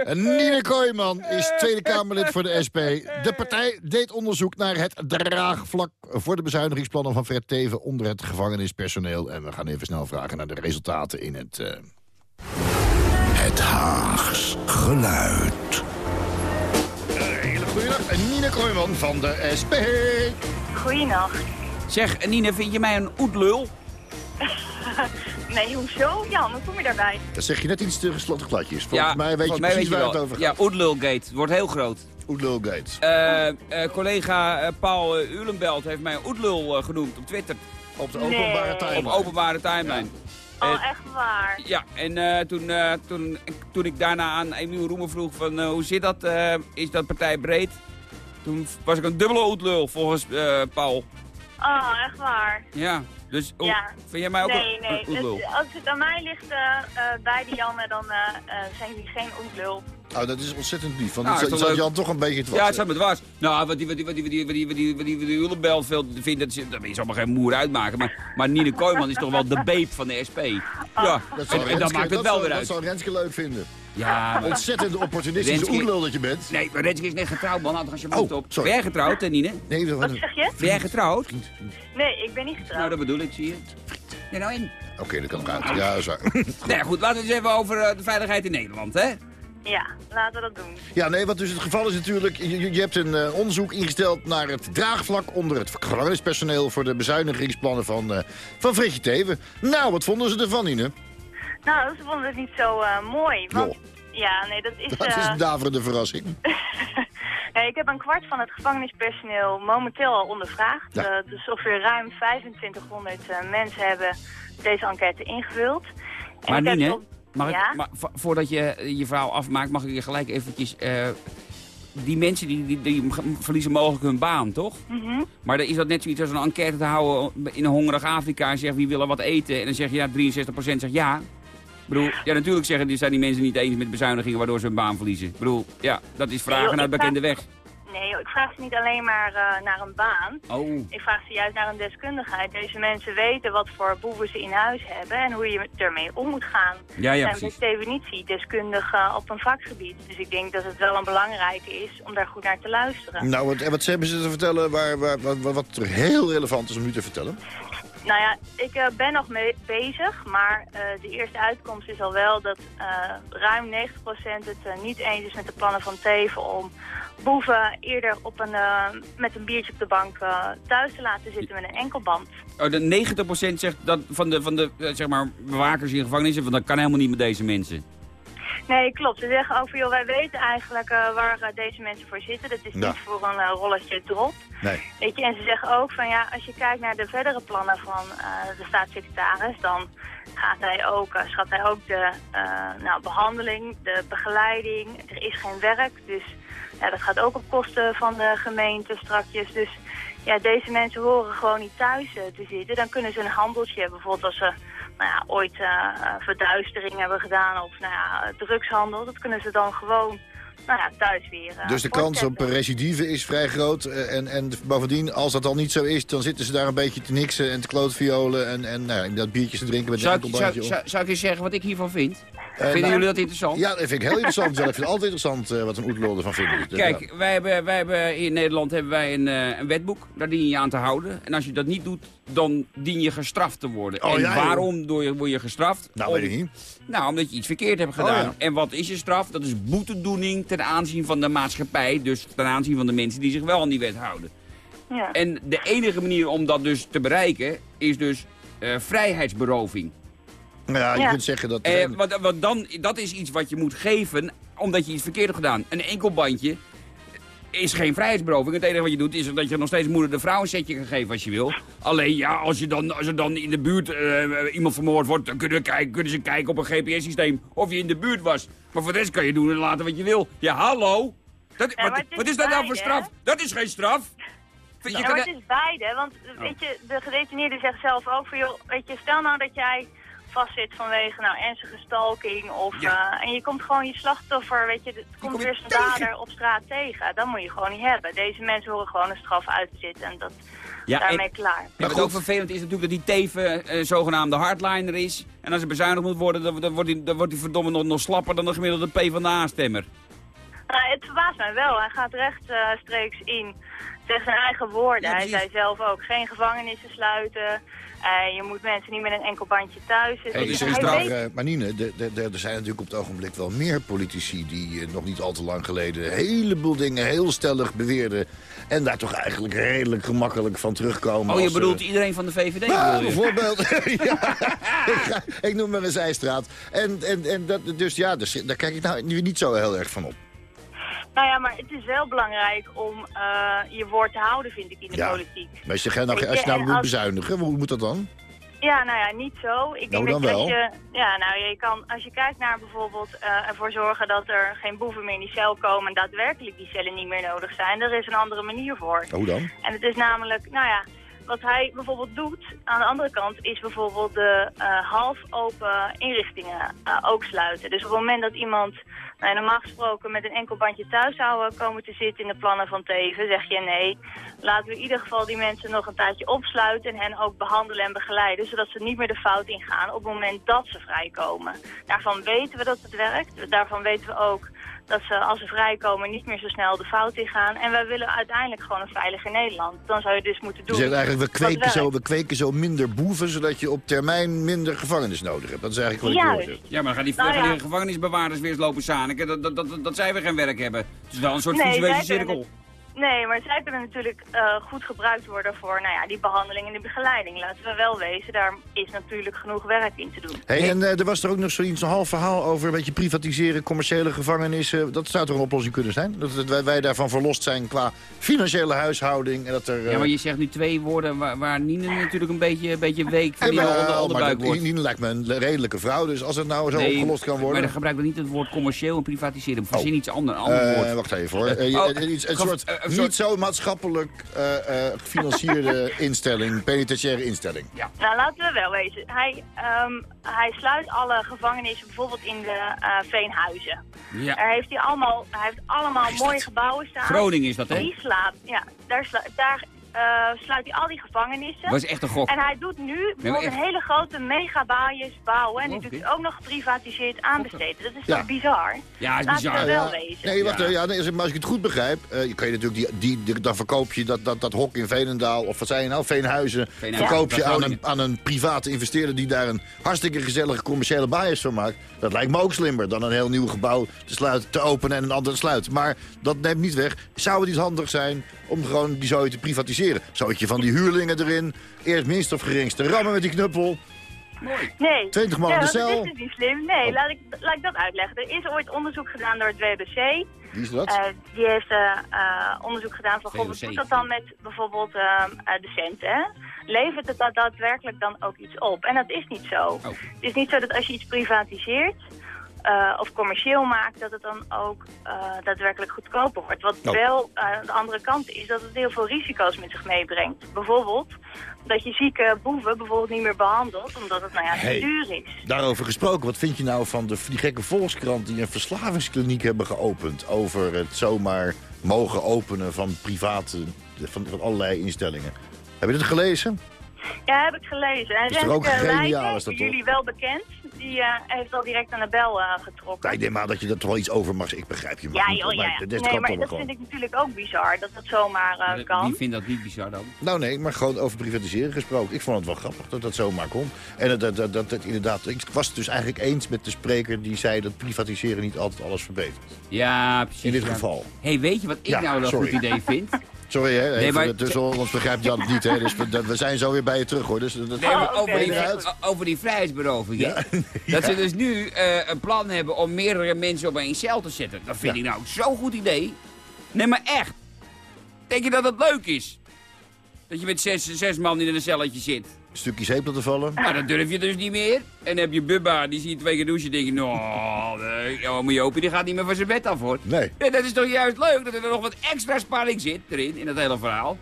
En Nine Kooijman is Tweede Kamerlid voor de SP. De partij deed onderzoek naar het draagvlak voor de bezuinigingsplannen van Fred Teven onder het gevangenispersoneel. En we gaan even snel vragen naar de resultaten in het... eh, Het Haags geluid. Hele goeiedag. En Nine Kooijman van de SP. Goeienacht. Zeg, Nine, vind je mij een oetlul? Nee, hoezo? Jan, hoe kom je daarbij? Dat zeg je net iets te gesloten kladjes. Volgens mij weet je precies waar wel. het over Ja, gaat. oetlulgate. Het wordt heel groot. Oedlul Gates. Eh, eh, collega eh, Paul uh, Ulenbelt heeft mij oetlul eh, genoemd op Twitter. Op de Nee. openbare Op timeline. openbare timeline. Oh, echt waar? Ja, en eh, toen, eh, toen, toen ik daarna aan Emiel Roemer vroeg van hoe zit dat, eh, is dat partij breed? Toen was ik een dubbele oetlul volgens eh, Paul. Oh, echt waar. Ja, dus oh, vind jij mij ook nee, een, nee. Een dus als het aan mij ligt, uh, bij die Janne, eh, dan zijn jullie geen ontlul. Oh, dat is ontzettend lief, want nou, zat Jan toch een beetje dwars. Ja, het zat me dwars. Nou, wat die, wat die, wat die, wat die, wat die, wat die, wat die, die Ullebelt vindt, dat, dat is allemaal geen moer uitmaken. Maar, maar Nine Kooijman is toch wel de beep van de SP. Oh. Ja, dat zou en dat maakt het wel weer uit. Dat zou Renske leuk vinden. Ja, maar- Ontzettend opportunistische Renske- oedlul dat je bent. Nee, maar Renske is net getrouwd, man. Houd toch alsjeblieft Oh, op. sorry. Ben jij getrouwd, hè, Nine? Nee, dat Wat was- zeg je? Ben jij getrouwd? Nee, ik ben niet Nou, getrouwd. dat bedoel ik, zie je. Ja, nou in. Oké, dat kan nog uit. Ja, dat is waar. Nou ja, goed, laten we het eens even over eh, de veiligheid in Nederland, hè? Ja, laten we dat doen. Ja, nee, wat dus het geval is natuurlijk... Je, je- je hebt een eh, onderzoek ingesteld naar het draagvlak onder het gevangenispersoneel... voor de bezuinigingsplannen van, eh van Fritje Teven. Nou, wat vonden ze ervan, Ine? Nou, ze vonden het niet zo eh, mooi. Want, ja, nee, dat is... Dat is eh, een daverende verrassing. nee, ik heb een kwart van het gevangenispersoneel momenteel al ondervraagd. Ja. Eh, dus ongeveer ruim 2500 eh, mensen hebben deze enquête ingevuld. En Maar Nine, op- mag ik, Ja? maar vo- voordat je je verhaal afmaakt, mag ik je gelijk eventjes... eh, die mensen die, die, die verliezen mogelijk hun baan, toch? Mhm. Maar dan is dat net zoiets als een enquête te houden in een hongerig Afrika en zeggen wie wil er wat eten. En dan zeg je ja, 63% zegt ja. Bedoel, ja, natuurlijk zeggen die, zijn die mensen niet eens met bezuinigingen waardoor ze hun baan verliezen. Ik bedoel, ja, dat is vragen joh, naar de ik bekende weg. Nee, joh, ik vraag ze niet alleen maar eh, naar een baan. Oh, Ik vraag ze juist naar een deskundigheid. Deze mensen weten wat voor boeven ze in huis hebben en hoe je ermee om moet gaan. ja, ja, zijn precies. per definitie deskundigen op een vakgebied. Dus ik denk dat het wel een belangrijke is om daar goed naar te luisteren. Nou, wat, en wat hebben ze te vertellen waar, waar, wat, wat- er heel relevant is om nu te vertellen? Nou ja, ik eh, ben nog mee bezig, maar eh, de eerste uitkomst is al wel dat eh, ruim 90% het niet eens is met de plannen van Teven om boeven eerder op een, met een biertje op de bank thuis te laten zitten met een enkelband. Oh, de 90% zegt dat van de, van de zeg maar, bewakers in gevangenissen, van dat kan helemaal niet met deze mensen. Nee, klopt. Ze zeggen ook van, joh, wij weten eigenlijk eh, waar eh, deze mensen voor zitten. Dat is Ja. niet voor een eh, rolletje drop. Nee. Weet je, en ze zeggen ook van ja, als je kijkt naar de verdere plannen van de staatssecretaris, dan gaat hij ook, schat hij ook de nou, behandeling, de begeleiding. Er is geen werk, dus ja, dat gaat ook op kosten van de gemeente strakjes. Dus ja, deze mensen horen gewoon niet thuis te zitten. Dan kunnen ze een handeltje, bijvoorbeeld als ze nou ja, ooit eh, eh, verduistering hebben gedaan of nou ja, drugshandel, dat kunnen ze dan gewoon nou ja, thuis weer eh, Dus de kans op recidive is vrij groot. eh, En, en bovendien, als dat al niet zo is, dan zitten ze daar een beetje te niksen en te klootviolen. En, en nou, ja, dat biertjes te drinken met een Zou enkelbandje zou, zou, zou ik eens zeggen wat ik hiervan vind? Vinden nou- jullie dat interessant? Ja, dat vind ik heel interessant. zelf. Ik vind het altijd interessant eh, wat een oetlol ervan vindt. Dus, Kijk, ja. wij hebben, wij hebben in Nederland hebben wij een, eh, een wetboek. Daar dien je je aan te houden. En als je dat niet doet, dan dien je gestraft te worden. Oh, en ja, waarom door je, word je gestraft? Nou, Om- weet ik niet. Nou, omdat je iets verkeerd hebt gedaan. Oh, ja. En wat is je straf? Dat is boetedoening ten aanzien van de maatschappij. Dus ten aanzien van de mensen die zich wel aan die wet houden. Ja. En de enige manier om dat dus te bereiken, is dus eh, vrijheidsberoving. Nou ja, je Ja. kunt zeggen dat... Eh, wat, wat dan, dat is iets wat je moet geven omdat je iets verkeerd hebt gedaan. Een enkelbandje is geen vrijheidsberoving. Het enige wat je doet is dat je nog steeds moeder de vrouw een setje kan geven als je wil. Alleen ja, als, je dan, als er dan in de buurt eh, iemand vermoord wordt, dan kunnen, kijken, kunnen ze kijken op een GPS-systeem of je in de buurt was. Maar voor de rest kan je doen en laten wat je wil. Ja, hallo? Dat, Ja, wat, wat is dat nou voor straf? Dat is geen straf. Je Ja, kan maar het is beide, want weet je, de gedetineerde zegt zelf ook van, joh, weet je, stel nou dat jij vastzit vanwege nou, ernstige stalking. Of, Ja. eh, en je komt gewoon je slachtoffer, weet je, het komt kom weer zijn dader op straat tegen. Dat moet je gewoon niet hebben. Deze mensen horen gewoon een straf uit te zitten en dat, Ja, daarmee en- klaar. En wat ook vervelend is natuurlijk dat die Teven eh, zogenaamde hardliner is. En als er bezuinigd moet worden, dan, dan wordt hij dan wordt hij verdomme nog, nog slapper dan de gemiddelde PvdA-stemmer. Nou, het verbaast mij wel. Hij gaat rechtstreeks in tegen zijn eigen woorden. Ja, hij zei zelf ook geen gevangenissen sluiten. Eh, je moet mensen niet met een enkel bandje thuis zitten. Hey, Dus daar, weet- maar Nine, de- de- de- er zijn natuurlijk op het ogenblik wel meer politici... die eh, nog niet al te lang geleden een heleboel dingen heel stellig beweerden... en daar toch eigenlijk redelijk gemakkelijk van terugkomen. Oh, je bedoelt iedereen van de VVD? Ja, bedoel je? bijvoorbeeld. ja, ik, ga- ik noem maar een zijstraat. En, en, en dat, dus ja, dus, daar kijk ik nou nu niet zo heel erg van op. Nou ja, maar het is wel belangrijk om eh, je woord te houden, vind ik, in de Ja. politiek. Maar als je, nou, als je nou moet als- bezuinigen, hoe moet dat dan? Ja, nou ja, niet zo. Ik Nou, denk dan dat je, wel. je, ja, nou, je kan, als je kijkt naar bijvoorbeeld eh, ervoor zorgen dat er geen boeven meer in die cel komen en daadwerkelijk die cellen niet meer nodig zijn, er is een andere manier voor. Hoe dan? En het is namelijk, nou ja, wat hij bijvoorbeeld doet, aan de andere kant, is bijvoorbeeld de eh, half open inrichtingen ook sluiten. Dus op het moment dat iemand, nou, normaal gesproken met een enkel bandje thuis zou eh, komen te zitten in de plannen van Teven, zeg je nee, laten we in ieder geval die mensen nog een tijdje opsluiten en hen ook behandelen en begeleiden, zodat ze niet meer de fout ingaan op het moment dat ze vrijkomen. Daarvan weten we dat het werkt. Daarvan weten we ook dat ze als ze vrijkomen niet meer zo snel de fout ingaan. En wij willen uiteindelijk gewoon een veiliger Nederland. Dan zou je dus moeten Je doen. zegt eigenlijk, we kweken, zo, we kweken zo minder boeven... zodat je op termijn minder gevangenis nodig hebt. Dat is eigenlijk wat ik hoorde. Ja, maar dan gaan die, Nou gaan ja. die gevangenisbewaarders weer eens lopen zaniken. Dat, dat, dat, dat zij weer geen werk hebben. Het is wel een soort Nee, visuele zij kunnen cirkel. Nee, maar zij kunnen natuurlijk eh, goed gebruikt worden voor nou ja, die behandeling en die begeleiding. Laten we wel wezen, daar is natuurlijk genoeg werk in te doen. Hey, en eh, er was er ook nog zoiets, een half verhaal over een beetje privatiseren, commerciële gevangenissen. Dat zou toch een oplossing kunnen zijn? Dat wij, wij daarvan verlost zijn qua financiële huishouding. En dat er, eh, Ja, maar je zegt nu twee woorden waar, waar Nine natuurlijk een beetje, een beetje week van die onder, maar onderbuik wordt. Nien lijkt me een redelijke vrouw, dus als het nou zo Nee, opgelost kan Maar worden... dan gebruik dan niet het woord commercieel en privatiseren. Verzin Oh. iets ander, ander Eh, woord. wacht even hoor. Eh, Oh, eh, iets- een gaf- soort, niet soort- zo maatschappelijk eh, eh, gefinancierde instelling, penitentiaire instelling. Nou, laten we wel wezen. Hij, ehm, hij sluit alle gevangenissen bijvoorbeeld in de eh, Veenhuizen. Ja. Daar heeft hij allemaal, hij heeft allemaal mooie gebouwen staan. Groningen is dat, hè? Die slaapt, ja, daar, slu- daar eh, sluit hij al die gevangenissen. Dat is echt een gok. En hij doet nu bijvoorbeeld echt. een hele grote megabaaiers bouwen. En die doet ook nog geprivatiseerd aanbesteden. Dat is Ja. toch bizar? Ja, is bizar. wel Ja. wezen. Nee, wacht, Ja. ja, nee, maar als ik het goed begrijp, eh, je kan je natuurlijk die, die, die- dan verkoop je dat, dat, dat hok in Veenendaal, of wat zei je nou, Veenhuizen, Veenhuizen, verkoop ja. je aan een, aan een private investeerder die daar een hartstikke gezellige commerciële bias van maakt. Dat lijkt me ook slimmer dan een heel nieuw gebouw te, sluiten, te openen en een ander te sluiten. Maar dat neemt niet weg. Zou het niet handig zijn om gewoon die zooi te privatiseren? Zoietje van die huurlingen erin, eerst minst of geringste rammen met die knuppel. Nee. 20 man ja, in de dat cel. is dus niet slim. Nee, Oh. laat, ik, laat ik dat uitleggen. Er is ooit onderzoek gedaan door het WBC. Wie is dat? Eh, die heeft eh, eh, onderzoek gedaan van, goh, wat doet dat dan met bijvoorbeeld ehm, eh, de centen? hè? Levert het dat daadwerkelijk dan ook iets op? En dat is niet zo. Oh. Het is niet zo dat als je iets privatiseert eh, of commercieel maakt, dat het dan ook eh, daadwerkelijk goedkoper wordt. Wat Oh. wel eh, de andere kant is, dat het heel veel risico's met zich meebrengt. Bijvoorbeeld dat je zieke boeven bijvoorbeeld niet meer behandelt, omdat het nou ja, te duur is. Daarover gesproken, wat vind je nou van de, die gekke Volkskrant... die een verslavingskliniek hebben geopend... over het zomaar mogen openen van private, van, van allerlei instellingen? Heb je dit gelezen? Ja, heb ik gelezen. En Is toch ook geniaal, is dat voor jullie wel bekend, die eh, heeft al direct aan de bel eh, getrokken. Ja, ik denk maar dat je er toch wel iets over mag. Ik begrijp je maar Ja, joh, ja, maar ja. dit Nee, maar dat vind ik natuurlijk ook bizar, dat dat zomaar eh, Wie kan. vindt dat niet bizar dan? Nou nee, maar gewoon over privatiseren gesproken. Ik vond het wel grappig dat dat zomaar kon. En dat, dat, dat, dat, dat inderdaad, ik was het dus eigenlijk eens met de spreker die zei dat privatiseren niet altijd alles verbetert. Ja, precies. In dit ja. geval. hey, weet je wat ik Ja, nou een goed idee vind? Sorry hè, even maar- tussen ons begrijpt Jan het niet hè. Dus we, we zijn zo weer bij je terug hoor. Dus dat, Nee, Oh, over, die, nee, over die vrijheidsberoving. Ja. Dat ze dus nu eh, een plan hebben om meerdere mensen op één cel te zetten. Dat vind ik nou zo'n goed idee. Nee, maar echt. Denk je dat het leuk is? Dat je met zes, zes man in een celletje zit. Een stukje zeep laten vallen. Nou, dan durf je dus niet meer. En dan heb je Bubba, die zie je twee keer douchen. denk je, nou, nee, ja, moet je open, die gaat niet meer van zijn bed af, hoor. Nee. Ja, dat is toch juist leuk, dat er nog wat extra spanning zit erin, in dat hele verhaal.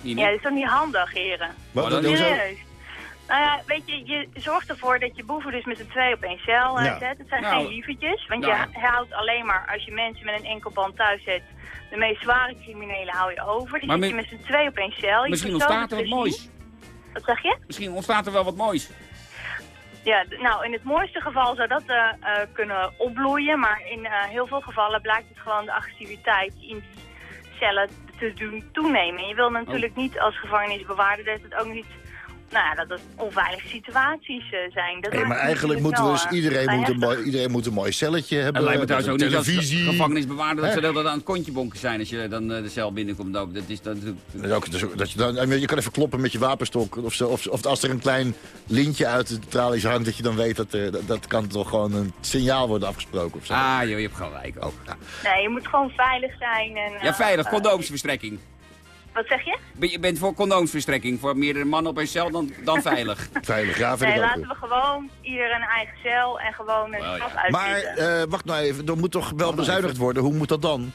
Nina? Ja, dat is toch niet handig, heren? Wat, dan hoezo? Serieus. Nou ja, weet je, je zorgt ervoor dat je boeven dus met z'n twee op één cel eh, Ja. zet. Het zijn Nou, geen lievertjes, want nou. je houdt alleen maar, als je mensen met een enkel band thuis zet, de meest zware criminelen hou je over. Die Maar zit je met z'n twee op één cel. Je Misschien ontstaat er wat is moois. Wat zeg je? Misschien ontstaat er wel wat moois. Ja, nou, in het mooiste geval zou dat eh, eh, kunnen opbloeien, maar in eh, heel veel gevallen blijkt het gewoon de agressiviteit in die cellen te doen toenemen. En je wil natuurlijk niet als gevangenisbewaarder dat het ook niet, nou ja, dat het onveilige situaties eh, zijn. Dat Nee, maar eigenlijk moeten we dus, eh, iedereen, moet een mooi, iedereen moet een mooi celletje hebben. Het lijkt me trouwens ook een niet als televisie. gevangenisbewaarder dat ze dat aan het kontje bonken zijn als je dan eh, de cel binnenkomt. Dat is. Dat is ook- dat is ook- dat je, dan, je kan even kloppen met je wapenstok. Of, zo, of, of als er een klein lintje uit de tralies hangt, dat je dan weet dat, eh, dat, dat kan toch gewoon een signaal worden afgesproken of zo. Ah, joh, je hebt gelijk ook. Oh, ja. Nee, je moet gewoon veilig zijn. En, Ja, veilig, condoomsverstrekking. Wat zeg je? Ben- Je bent voor condoomsverstrekking, voor meerdere mannen op een cel dan, dan veilig. Veilig, ja, vind Nee, ik ook. laten we gewoon ieder een eigen cel en gewoon een ja. straf Maar uitzitten. eh, wacht nou even, er moet toch wel Oh, bezuinigd even. worden. Hoe moet dat dan?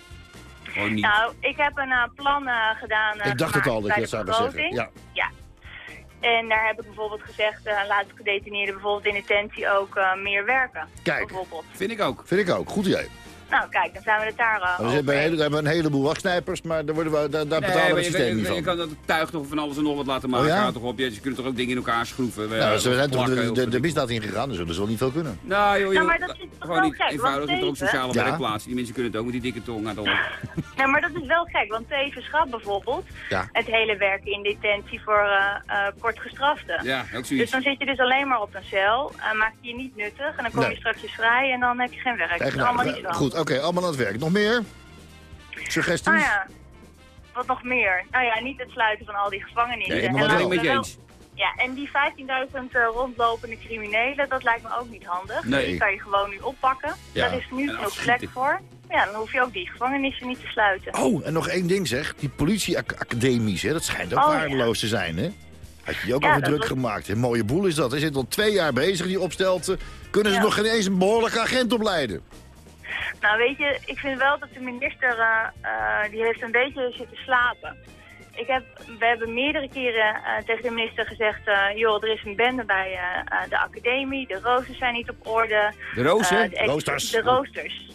Gewoon niet. Nou, ik heb een eh, plan eh, gedaan. eh, ik dacht het al dat je dat zou zeggen. begroting. Ja. En daar heb ik bijvoorbeeld gezegd, eh laat gedetineerden bijvoorbeeld in detentie ook eh, meer werken. Kijk. Bijvoorbeeld. Vind ik ook. Vind ik ook. Goed idee. Nou, kijk, dan zijn we het daar uh, We hebben, een hele, we hebben een heleboel wasknijpers, maar daar, worden we, daar, daar Nee, betalen we het je, systeem kan- niet je van. kan dat tuig toch van alles en nog wat laten maken. Oh ja? Toch op. Ja, ze kunnen toch ook dingen in elkaar schroeven. Nou, ze zijn toch de, de, de misdaad ingegaan, dus zullen ze wel niet veel kunnen. Nou, joh, joh, maar dat is gewoon niet gek, eenvoudig. Je er ook Teven- sociale Ja. werkplaatsen. Die mensen kunnen het ook met die dikke tong aan de Ja, maar dat is wel gek, want Teven schat bijvoorbeeld Ja. het hele werken in detentie voor eh eh kort gestraften. Ja, ook Dus zoiets. dan zit je dus alleen maar op een cel, en maak je je niet nuttig en dan kom Nee. je straks vrij en dan heb je geen werk. Dat is allemaal niet zo. Goed, oké, allemaal aan het werk. Nog meer? Suggesties? Nou ja, wat nog meer? Nou ja, niet het sluiten van al die gevangenissen. Nee, En maar dat ben ik laten met je eens. Ja, en die 15.000 eh, rondlopende criminelen, dat lijkt me ook niet handig. Nee. Die kan je gewoon nu oppakken. Ja. Daar is nu afschieten. plek voor. Ja, dan hoef je ook die gevangenissen niet te sluiten. Oh, en nog één ding zeg. Die politieacademies, hè, dat schijnt ook Oh, waardeloos te zijn, hè? Had je je ook Ja, over dat druk was- gemaakt. Een mooie boel is dat. Hij zit al twee jaar bezig, die opstelten. Kunnen ze Ja. nog geen eens een behoorlijke agent opleiden? Nou weet je, ik vind wel dat de minister, eh, eh, die heeft een beetje zitten slapen. Ik heb, we hebben meerdere keren eh, tegen de minister gezegd, eh, joh, er is een bende bij de academie, de roosters zijn niet op orde. De rozen? De Roosters. De roosters.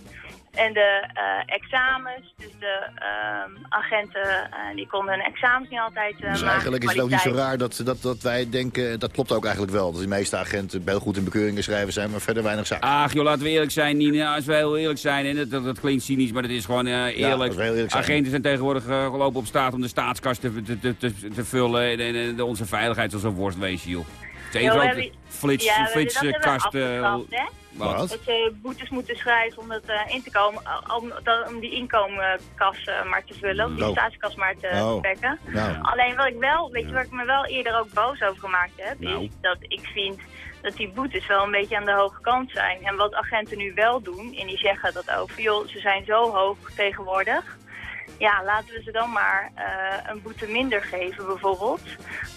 En de eh, examens, dus de ehm, agenten, eh, die konden hun examens niet altijd eh, dus maken. eigenlijk is het ook niet zo raar dat, dat, dat wij denken... Dat klopt ook eigenlijk wel. Dat de meeste agenten heel goed in bekeuringen schrijven zijn... maar verder weinig zaken. Ach joh, laten we eerlijk zijn, Nina. Als we heel eerlijk zijn, en dat, dat, dat klinkt cynisch, maar dat is gewoon eh, eerlijk. als eerlijk zijn. Agenten zijn tegenwoordig gelopen op staat om de staatskast te, te, te, te, vullen. En, en, en onze veiligheid zal zo'n worst wezen, joh. Het is grote hebben- flits, Ja, dat we Wat? Dat je boetes moeten schrijven om dat eh, in te komen, om, dat- om die inkomenkas eh, maar te vullen, om die Oh. staatskas maar te Oh. beperken. Nou, Alleen wat ik wel, weet je waar ik me wel eerder ook boos over gemaakt heb, Nou. is dat ik vind dat die boetes wel een beetje aan de hoge kant zijn. En wat agenten nu wel doen, en die zeggen dat ook, van, joh, ze zijn zo hoog tegenwoordig. Ja, laten we ze dan maar eh, een boete minder geven bijvoorbeeld.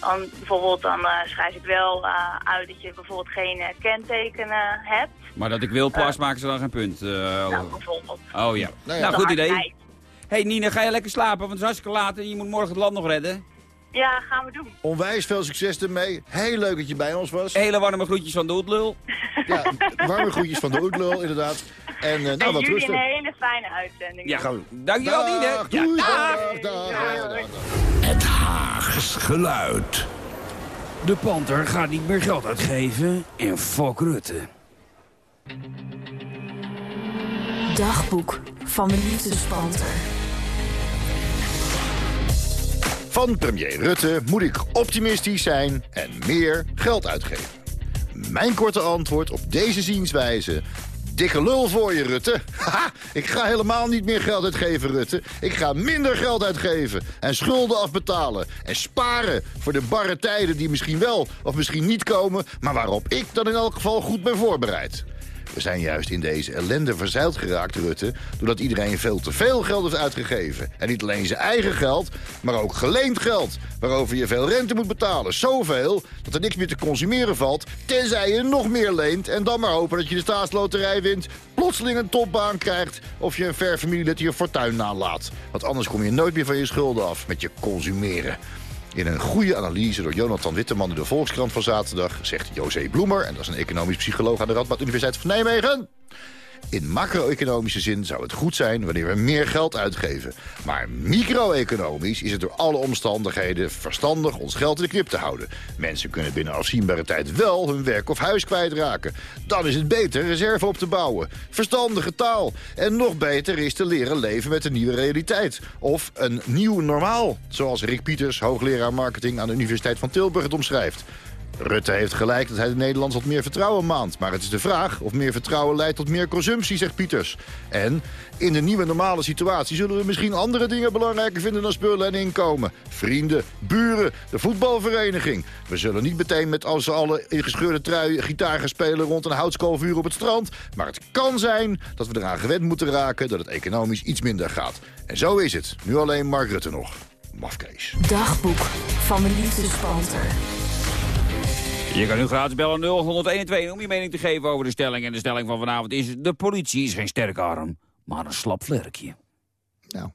Dan, bijvoorbeeld dan eh, schrijf ik wel eh, uit dat je bijvoorbeeld geen kentekenen hebt. Maar dat ik wil plas, maken ze dan geen punt. eh, Nou, bijvoorbeeld. oh ja. Nou ja. Nou, goed idee. hardheid. hey, Nina, ga je lekker slapen, want het is hartstikke laat en je moet morgen het land nog redden. Ja, gaan we doen. onwijs veel succes ermee. Heel leuk dat je bij ons was. Hele warme groetjes van de Oetlul. Ja, warme groetjes van de Oetlul, inderdaad. En eh, nou, en wat jullie rustig. een hele fijne uitzending. Ja, Gaan we- dankjewel. Dag, doei, dag. dag, dag, dag, dag. Het Haags geluid. De panter gaat niet meer geld uitgeven en fuck Rutte. Dagboek van de liefdespanter. Van premier Rutte moet ik optimistisch zijn en meer geld uitgeven. Mijn korte antwoord op deze zienswijze... Dikke lul voor je, Rutte. Haha, ik ga helemaal niet meer geld uitgeven, Rutte. Ik ga minder geld uitgeven en schulden afbetalen. En sparen voor de barre tijden die misschien wel of misschien niet komen... maar waarop ik dan in elk geval goed ben voorbereid. We zijn juist in deze ellende verzeild geraakt, Rutte... doordat iedereen veel te veel geld heeft uitgegeven. En niet alleen zijn eigen geld, maar ook geleend geld... waarover je veel rente moet betalen. Zoveel dat er niks meer te consumeren valt... tenzij je nog meer leent en dan maar hopen dat je de staatsloterij wint... plotseling een topbaan krijgt of je een ver familielid je fortuin nalaat. Want anders kom je nooit meer van je schulden af met je consumeren. In een goede analyse door Jonathan Witteman in de Volkskrant van zaterdag... zegt José Bloemer, en dat is een economisch psycholoog aan de Radboud Universiteit van Nijmegen... In macro-economische zin zou het goed zijn wanneer we meer geld uitgeven. Maar micro-economisch is het door alle omstandigheden verstandig ons geld in de knip te houden. Mensen kunnen binnen afzienbare tijd wel hun werk of huis kwijtraken. Dan is het beter reserve op te bouwen. Verstandige taal. En nog beter is te leren leven met een nieuwe realiteit. Of een nieuw normaal. Zoals Rick Pieters, hoogleraar marketing aan de Universiteit van Tilburg het omschrijft. Rutte heeft gelijk dat hij de Nederlanders tot meer vertrouwen maand. Maar het is de vraag of meer vertrouwen leidt tot meer consumptie, zegt Pieters. En in de nieuwe normale situatie zullen we misschien andere dingen belangrijker vinden dan spullen en inkomen. Vrienden, buren, de voetbalvereniging. We zullen niet meteen met als z'n allen in gescheurde trui gitaar gaan spelen rond een houtskoolvuur op het strand. Maar het kan zijn dat we eraan gewend moeten raken dat het economisch iets minder gaat. En zo is het. Nu alleen Mark Rutte nog. Mafkees. Dagboek van de liefdespanter. Je kan nu gratis bellen 0112 om je mening te geven over de stelling. En de stelling van vanavond is... de politie is geen sterke arm, maar een slap vlerkje. Nou.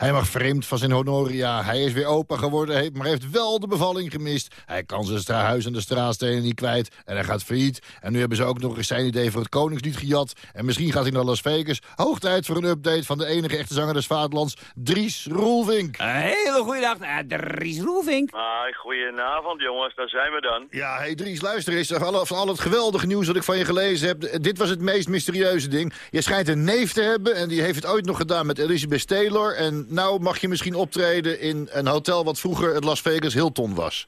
Hij mag vreemd van zijn honoria. Hij is weer opa geworden, heeft, maar heeft wel de bevalling gemist. Hij kan zijn huis en de straatstenen niet kwijt. En hij gaat failliet. En nu hebben ze ook nog eens zijn idee voor het Koningslied gejat. En misschien gaat hij naar Las Vegas. Hoog tijd voor een update van de enige echte zanger des vaderlands, Dries Roelvink. Een hele goede dag, Dries Roelvink. Ah, goedenavond jongens, daar zijn we dan. Ja, hey Dries, luister eens. Van al, het geweldige nieuws dat ik van je gelezen heb. Dit was het meest mysterieuze ding. Je schijnt een neef te hebben en die heeft het ooit nog gedaan met Elizabeth Taylor. En nou mag je misschien optreden in een hotel wat vroeger het Las Vegas Hilton was.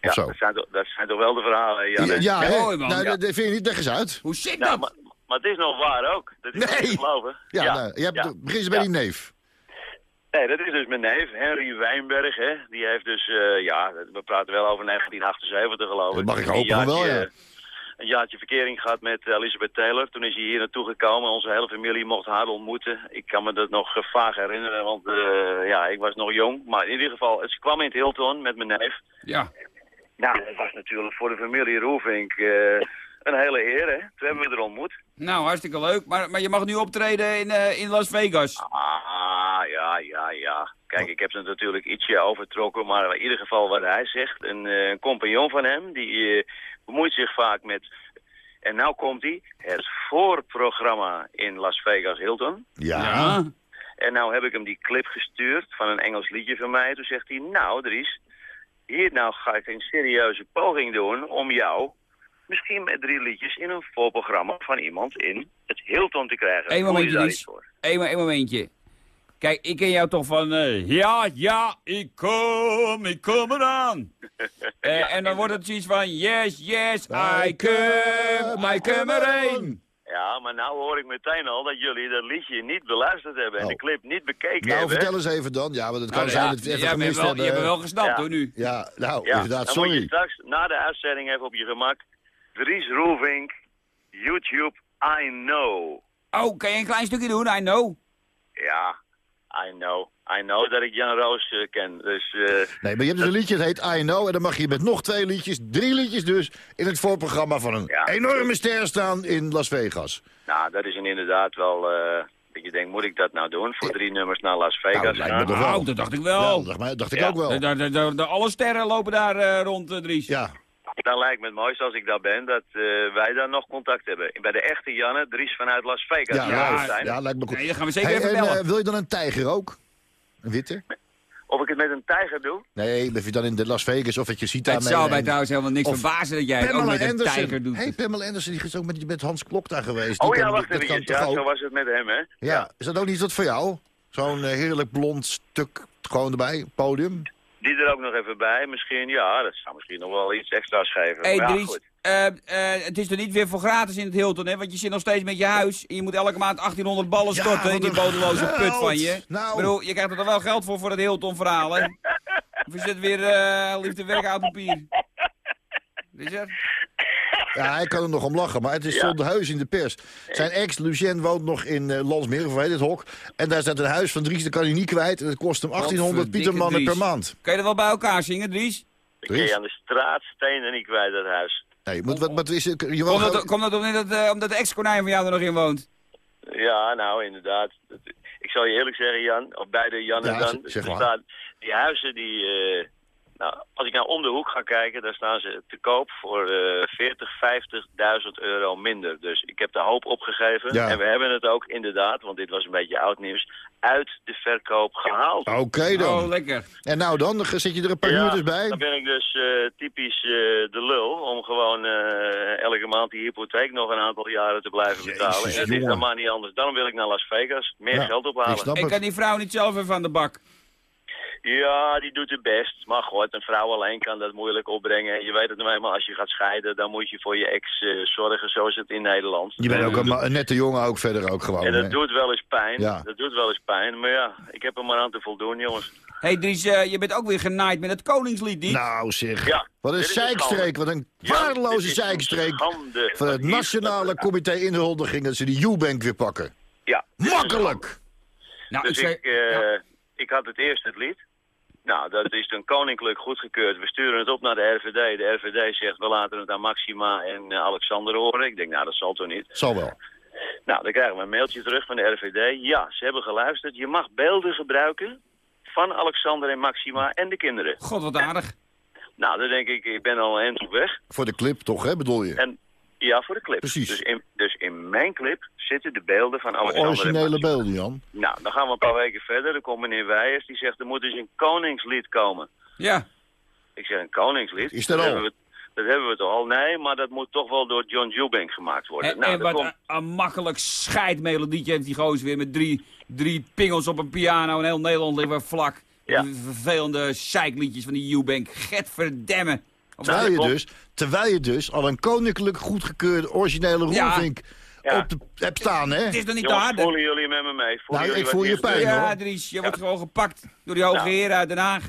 Ja, Of zo. dat zijn, toch, dat zijn toch wel de verhalen, Jan? Ja, ja, man. Nou, Ja. dat vind je niet. Leg eens uit. Hoe zit Ja, dat? maar, maar het is nog waar ook. Dat is Nee. niet te geloven. Ja, nou, je hebt, ja. begin eens bij Ja. die neef. Nee, dat is dus mijn neef, Henry Wijnberg, hè. Die heeft dus, eh, ja, we praten wel over 1978 geloof ik. Dat mag ik hopen wel, ja. Een jaartje verkering gehad met Elizabeth Taylor. Toen is hij hier naartoe gekomen. Onze hele familie mocht haar ontmoeten. Ik kan me dat nog eh, vaag herinneren, want eh, ja, ik was nog jong. Maar in ieder geval, ze kwam in het Hilton met mijn neef. Ja. Nou, dat was natuurlijk voor de familie Roelvink eh, een hele eer, hè. Toen hebben we er ontmoet. Nou, hartstikke leuk. Maar, maar je mag nu optreden in, eh, in Las Vegas. Ah, ja, ja, ja. Kijk, ik heb ze natuurlijk ietsje overtrokken, maar in ieder geval wat hij zegt. Een, eh, een compagnon van hem, die eh, bemoeit zich vaak met... En nou komt hij, het voorprogramma in Las Vegas Hilton. Ja. En nou heb ik hem die clip gestuurd van een Engels liedje van mij. Toen zegt hij, nou Dries, hier nou ga ik een serieuze poging doen om jou... misschien met drie liedjes in een voorprogramma van iemand in het Hilton te krijgen. Eén momentje, voor? Eén, één momentje. Kijk, ik ken jou toch van... eh, ja, ja, ik kom, ik kom eraan. Eh, en dan wordt het zoiets van... Yes, yes, I come, I come erheen. Ja, maar nou hoor ik meteen al dat jullie dat liedje niet beluisterd hebben en Oh. de clip niet bekeken Nou, hebben. vertel eens even dan. Ja, want het kan Nou, zijn ja, dat we even bent gemist wel, hebben. Je hebt wel gesnapt Ja. hoor nu. Ja, nou, Ja, inderdaad, dan moet je sorry. straks na de uitzending even op je gemak. Dries Roelvink, YouTube, I know. Oh, kan je een klein stukje doen? I know. Ja, I know. I know dat ik Jan Roos eh, ken. Dus eh, Nee, maar je hebt dus een liedje, het heet I Know. En dan mag je met nog twee liedjes, drie liedjes dus... in het voorprogramma van een Ja. enorme ster staan in Las Vegas. nou, dat is een inderdaad wel... eh, dat je denkt, moet ik dat nou doen? Voor drie nummers naar Las Nou, Vegas lijkt me gaan? Nou, dat dacht ik wel. dacht, maar- dacht ik Ja. ook wel. De, de, de, de- alle sterren lopen daar eh, rond, Dries. Ja, Dan lijkt me het mooiste als ik daar ben, dat eh, wij daar nog contact hebben. Bij de echte Janne, Dries vanuit Las Vegas. ja, Ja, ja, zijn. ja, lijkt me goed. Nee, gaan we zeker Hey, even en, bellen. eh, wil je dan een tijger ook? Een witte? Of ik het met een tijger doe? Nee, of je dan in de Las Vegas of dat je ziet daar Het zou mij meeneemt. trouwens helemaal niks Of verbazen dat jij het ook met een Anderson. tijger doet. Hey, Pamela Anderson, die is ook met, met Hans Klok daar geweest. Die Oh ja, kan- wacht dat even. Ja, zo was het met hem, hè? Ja. is dat ook niet wat voor jou? Zo'n eh, heerlijk blond stuk gewoon erbij, podium? Die er ook nog even bij. Misschien, ja, dat zou misschien nog wel iets extra's geven. Hey, ja, Dries, eh, eh, het is er niet weer voor gratis in het Hilton, hè? Want je zit nog steeds met je huis. En je moet elke maand 1800 ballen Ja, storten in die bodeloze put van je. Nou. Ik bedoel, je krijgt er toch wel geld voor, voor het Hilton-verhaal, hè? Of is het weer eh liefde werk oud papier? Is het? Ja, hij kan er nog om lachen, maar het is Ja. stond huis in de pers. Zijn ex, Lucien, woont nog in eh Landsmeer, of heet het hok. En daar staat een huis van Dries, dat kan hij niet kwijt. En het kost hem 1800 Godverdikke pietermannen Dries. per maand. Kan je dat wel bij elkaar zingen, Dries? Ik kun je aan de straat stenen niet kwijt, dat huis. Nee, moet, wat, wat is het? Je Komt dat, komt dat omdat, eh, omdat de ex-konijn van jou er nog in woont? Ja, nou, inderdaad. Ik zal je eerlijk zeggen, Jan, of beide Jan en Ja, dan. zeg maar. die huizen, die, eh, Nou, als ik nou om de hoek ga kijken, daar staan ze te koop voor eh 40, 50.000 euro minder. Dus ik heb de hoop opgegeven. Ja. En we hebben het ook inderdaad, want dit was een beetje oud nieuws, uit de verkoop gehaald. Oké dan. Oh, lekker. En nou dan, dan zit je er een paar Ja, uurtjes bij. Dan ben ik dus eh, typisch eh, de lul om gewoon eh, elke maand die hypotheek nog een aantal jaren te blijven betalen. Jezus, en het is dan maar niet anders. Daarom wil ik naar Las Vegas. Meer Ja, geld Ik ophalen. snap Ik kan die vrouw niet zelf even aan de bak. Ja, die doet het best. Maar goed, een vrouw alleen kan dat moeilijk opbrengen. Je weet het nou eenmaal, als je gaat scheiden, dan moet je voor je ex eh, zorgen, zo is het in Nederland. Je bent ook een, nette jongen ook verder ook gewoon. En hè? dat doet wel eens pijn. Ja. Dat doet wel eens pijn. Maar ja, ik heb er maar aan te voldoen, jongens. Hé hey Dries, eh, je bent ook weer genaaid met het Koningslied, niet? Nou zeg, Ja, wat een zeikstreek, wat een Ja, waardeloze een zeikstreek van het Nationale. Comité Inhuldiging dat ze die U-Bank weer pakken. Ja. Makkelijk! nou, Dus zei- ik, eh, ik had het eerst het lied. Nou, dat is dan koninklijk goedgekeurd. We sturen het op naar de RVD. De RVD zegt, we laten het aan Maxima en eh, Alexander horen. Ik denk, nou, dat zal toch niet. Zal wel. Nou, dan krijgen we een mailtje terug van de RVD. Ja, ze hebben geluisterd. Je mag beelden gebruiken van Alexander en Maxima en de kinderen. God, wat aardig. Nou, dan denk ik, ik ben al een eind op weg. Voor de clip toch, hè, bedoel je? En ja, voor de clip. Precies. Dus in, dus in mijn clip zitten de beelden van Alexander Originele beelden, Jan. Nou, dan gaan we een paar weken verder. Dan komt meneer Weijers, die zegt, er moet dus een koningslied komen. Ja. Ik zeg, een koningslied? Is dat al? Hebben we, dat hebben we toch al? Nee, maar dat moet toch wel door John Eubank gemaakt worden. En, nou, en wat komt- een, een makkelijk scheidmelodietje heeft die gozer weer met drie, drie pingels op een piano en heel Nederland ligt weer vlak. Ja. Die Vervelende zeikliedjes van die Eubank. Get verdemmen. Terwijl je, dus, terwijl je dus al een koninklijk goedgekeurde originele Ja. roervink Ja. op de hebt staan, hè? Het is nog niet te voelen jullie met me mee? Voelen Nou, ik voel je pijn. Ja, Dries, je wordt gewoon gepakt door die hoge Nou. heren uit Den Haag.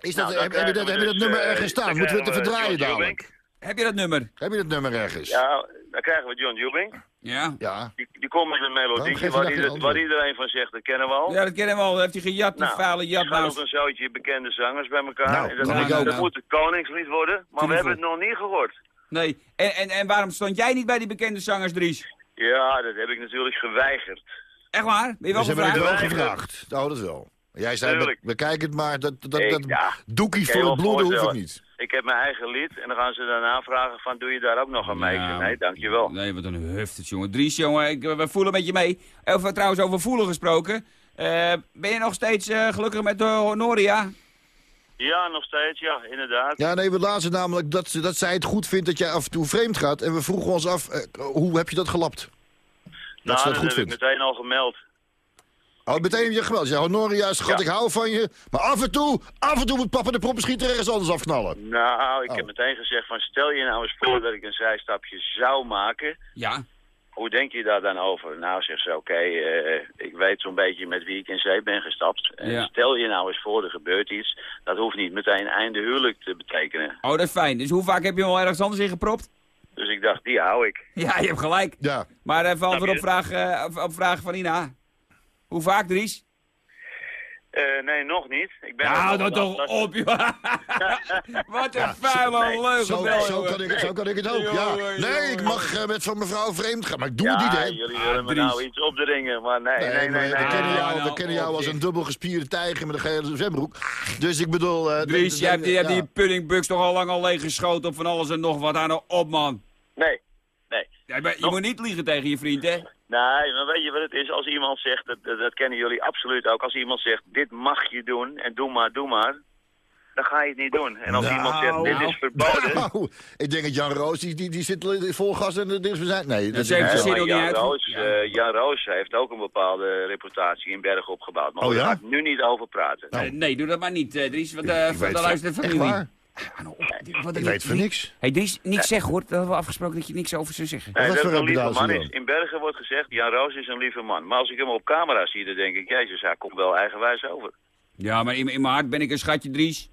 Is dat, Nou, dan heb, heb je dat, krijgen heb we je dat dus, nummer eh, ergens staan? Moeten we het krijgen even we draaien John dadelijk? Heb je dat nummer? Heb je dat nummer ergens? Ja, dan krijgen we John Eubank. Ja. Ja. Die, die komt met een melodie waar, daar ieder- antwoord? waar iedereen van zegt, dat kennen we al. Ja, dat kennen we al. Dat heeft hij gejat, die Nou, vuile jatmaus. een zootje bekende zangers bij elkaar. Nou, en dat, moet, ook. dat moet het koningslied worden, maar we hebben het nog niet gehoord. Nee. En, en, en waarom stond jij niet bij die bekende zangers, Dries? Ja, dat heb ik natuurlijk geweigerd. Echt waar? Ben je wel Dus hebben we het gevraagd? wel gevraagd. Oh, dat wel. Jij zei, be- Tuurlijk. bekijk het maar, dat, dat, dat ja, doekie voor het bloeden hoef ik voorstellen. niet. Ik heb mijn eigen lied en dan gaan ze daarna vragen van, doe je daar ook nog aan mee? Ik zeg, Ja. nee, dankjewel. Nee, wat een huftet, jongen. Dries, jongen, ik, we voelen met je mee. Over, trouwens, over voelen gesproken. Eh, ben je nog steeds eh, gelukkig met uh, Honoria? Ja, nog steeds, ja, inderdaad. Ja, nee, we lazen namelijk dat, ze- dat zij het goed vindt dat jij af en toe vreemd gaat. En we vroegen ons af, eh, hoe heb je dat gelapt? Dat nou, ze dat goed heb ik vindt. meteen al gemeld. Oh, meteen je gemeld. Ja, Honoria, schat, Ja. ik hou van je. Maar af en toe, af en toe moet papa de proppenschieter ergens anders afknallen. Nou, ik Oh. heb meteen gezegd van, stel je nou eens voor dat ik een zijstapje zou maken. Ja. Hoe denk je daar dan over? Nou, zegt ze, oké, eh, ik weet zo'n beetje met wie ik in zee ben gestapt. En Ja. Stel je nou eens voor, er gebeurt iets. Dat hoeft niet meteen einde huwelijk te betekenen. Oh, dat is fijn. Dus hoe vaak heb je hem al ergens anders in gepropt? Dus ik dacht, die hou ik. Ja, je hebt gelijk. Ja. Maar even antwoord je? op vraag, eh, op, op vraag van Ina. Hoe vaak, Dries? Eh, nee, nog niet. Ik ben Nou, dat toch op, joh. Wat een vuile nee. leugen. Zo, kan ik, zo kan ik het ook, ja. Jongen, Nee, ik mag eh, met van mevrouw vreemd gaan, maar ik doe het niet, Ja, hè. jullie willen me Dries. nou iets opdringen, maar nee, Nee, nee, nee, maar nee. we kennen Ah, jou, we nou, kennen jou als een dubbel gespierde tijger met een gele zwembroek. Dus ik bedoel... eh, Dries, jij hebt, die, je hebt ja. die puddingbugs toch al lang al leeggeschoten op van alles en nog wat. Aan de op, man. Nee, nee. Ja, maar je Nog- moet niet liegen tegen je vriend, hè? Nee, maar weet je wat het is? Als iemand zegt, dat, dat, dat kennen jullie absoluut ook. Als iemand zegt, dit mag je doen en doe maar, doe maar. Dan ga je het niet doen. En als Nou, iemand zegt, dit nou. is verboden. Nou, ik denk dat Jan Roos, die, die, die zit vol gas en de we zijn. Nee, dat is heeft niet zin zo. maar ook niet Jan, uit. Roos, Ja. eh, Jan Roos heeft ook een bepaalde reputatie in Bergen opgebouwd. Maar Oh, daar ja? ga ik nu niet over praten. Nou. Eh, nee, doe dat maar niet, eh, Dries. Want eh Ik de van- Echt familie. Nou. Wat Ik weet van niks. hey, Dries, niks zeggen hoor. We hebben afgesproken dat je niks over zou zeggen. Dat het een lieve man is. In Bergen wordt gezegd, Jan Roos is een lieve man. Maar als ik hem op camera zie, dan denk ik, jezus, hij komt wel eigenwijs over. Ja, maar in, in mijn hart ben ik een schatje, Dries.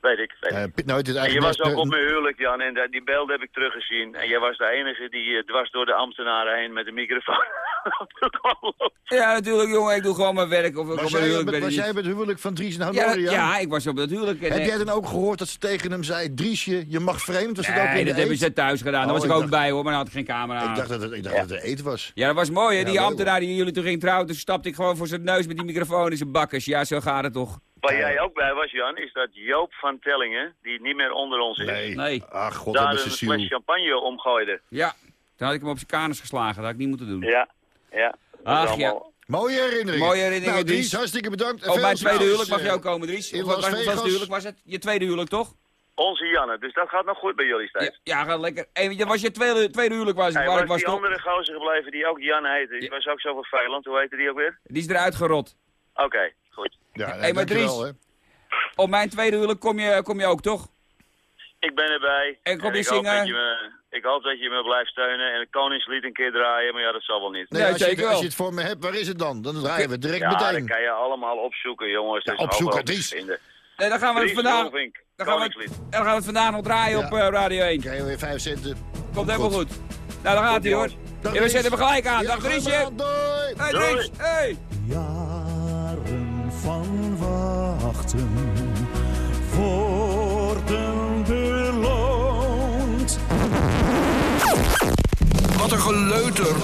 Weet ik, weet ik. Eh, Piet Nooit is En je was ook op mijn huwelijk, Jan, en die beelden heb ik teruggezien. En jij was de enige die eh, dwars door de ambtenaren heen met een microfoon Ja, natuurlijk, jongen. Ik doe gewoon mijn werk. Of op Was jij, huwelijk met, ben was jij met het huwelijk van Dries en Ja, Honoria? ja, ik was op dat huwelijk. En, Heb eh, jij dan ook gehoord dat ze tegen hem zei... Driesje, je mag vreemd? Was dat ook in Nee, dat hebben ze thuis gedaan. Daar Oh, was ik ik ook dacht- bij hoor, maar dan had ik geen camera. Ik dacht dat het, ik dacht dat het eet was. Ja, dat was mooi hè. Die ambtenaar die jullie toen ging trouwen, toen stapte ik gewoon voor zijn neus met die microfoon in zijn bakkers. Ja, zo gaat het toch. waar jij ook bij was, Jan, is dat Joop van Tellingen, die niet meer onder ons is, Nee. Nee. Ach, god, daar hebben een ze fles champagne omgooide. Ja, toen had ik hem op zijn kanus geslagen. Dat had ik niet moeten doen. Ja, ja. Ach, allemaal- Mooie herinneringen. Mooie herinneringen, Nou, Dries, Dries. hartstikke bedankt. En Op veel mijn tweede huwelijk mag je eh, ook komen, Dries. in Las Vegas. huwelijk was het? Je tweede huwelijk, toch? Onze Janne, dus dat gaat nog goed bij jullie Ja, steeds. ja gaat lekker. Hey, dat was je tweede, tweede huwelijk was, Hey, waar waar ik was, die toch? andere gozer gebleven die ook Jan heette? Die Ja. was ook zo vervelend. Hoe heette die ook weer? Die is eruit gerot. Oké, goed. Ja, Hey, maar Dries. hè. Op mijn tweede huwelijk kom je, kom je ook, toch? Ik ben erbij. En kom je ik hoop, zingen? Ik hoop dat je me blijft steunen. En het Koningslied een keer draaien, maar ja, dat zal wel niet. Nee, Ja, als, je, zeker als wel. je het voor me hebt, waar is het dan? Dan draaien we direct Ja, dat meteen. kan je allemaal opzoeken, jongens. Ja, opzoeken, Dries. Nee, dan gaan we het vandaag, dan gaan we, het- dan gaan we het vandaag nog draaien Ja. op eh, Radio 1. Krijgen we weer vijf centen. Komt helemaal Goed. goed. Nou, dan gaat hij hoor. Dag, Ja, we zetten hem gelijk aan. Ja, Dag Driesje. Doei. Hey. Dries. Hey. Jaren van wachten worden beloond. Wat een geleuter.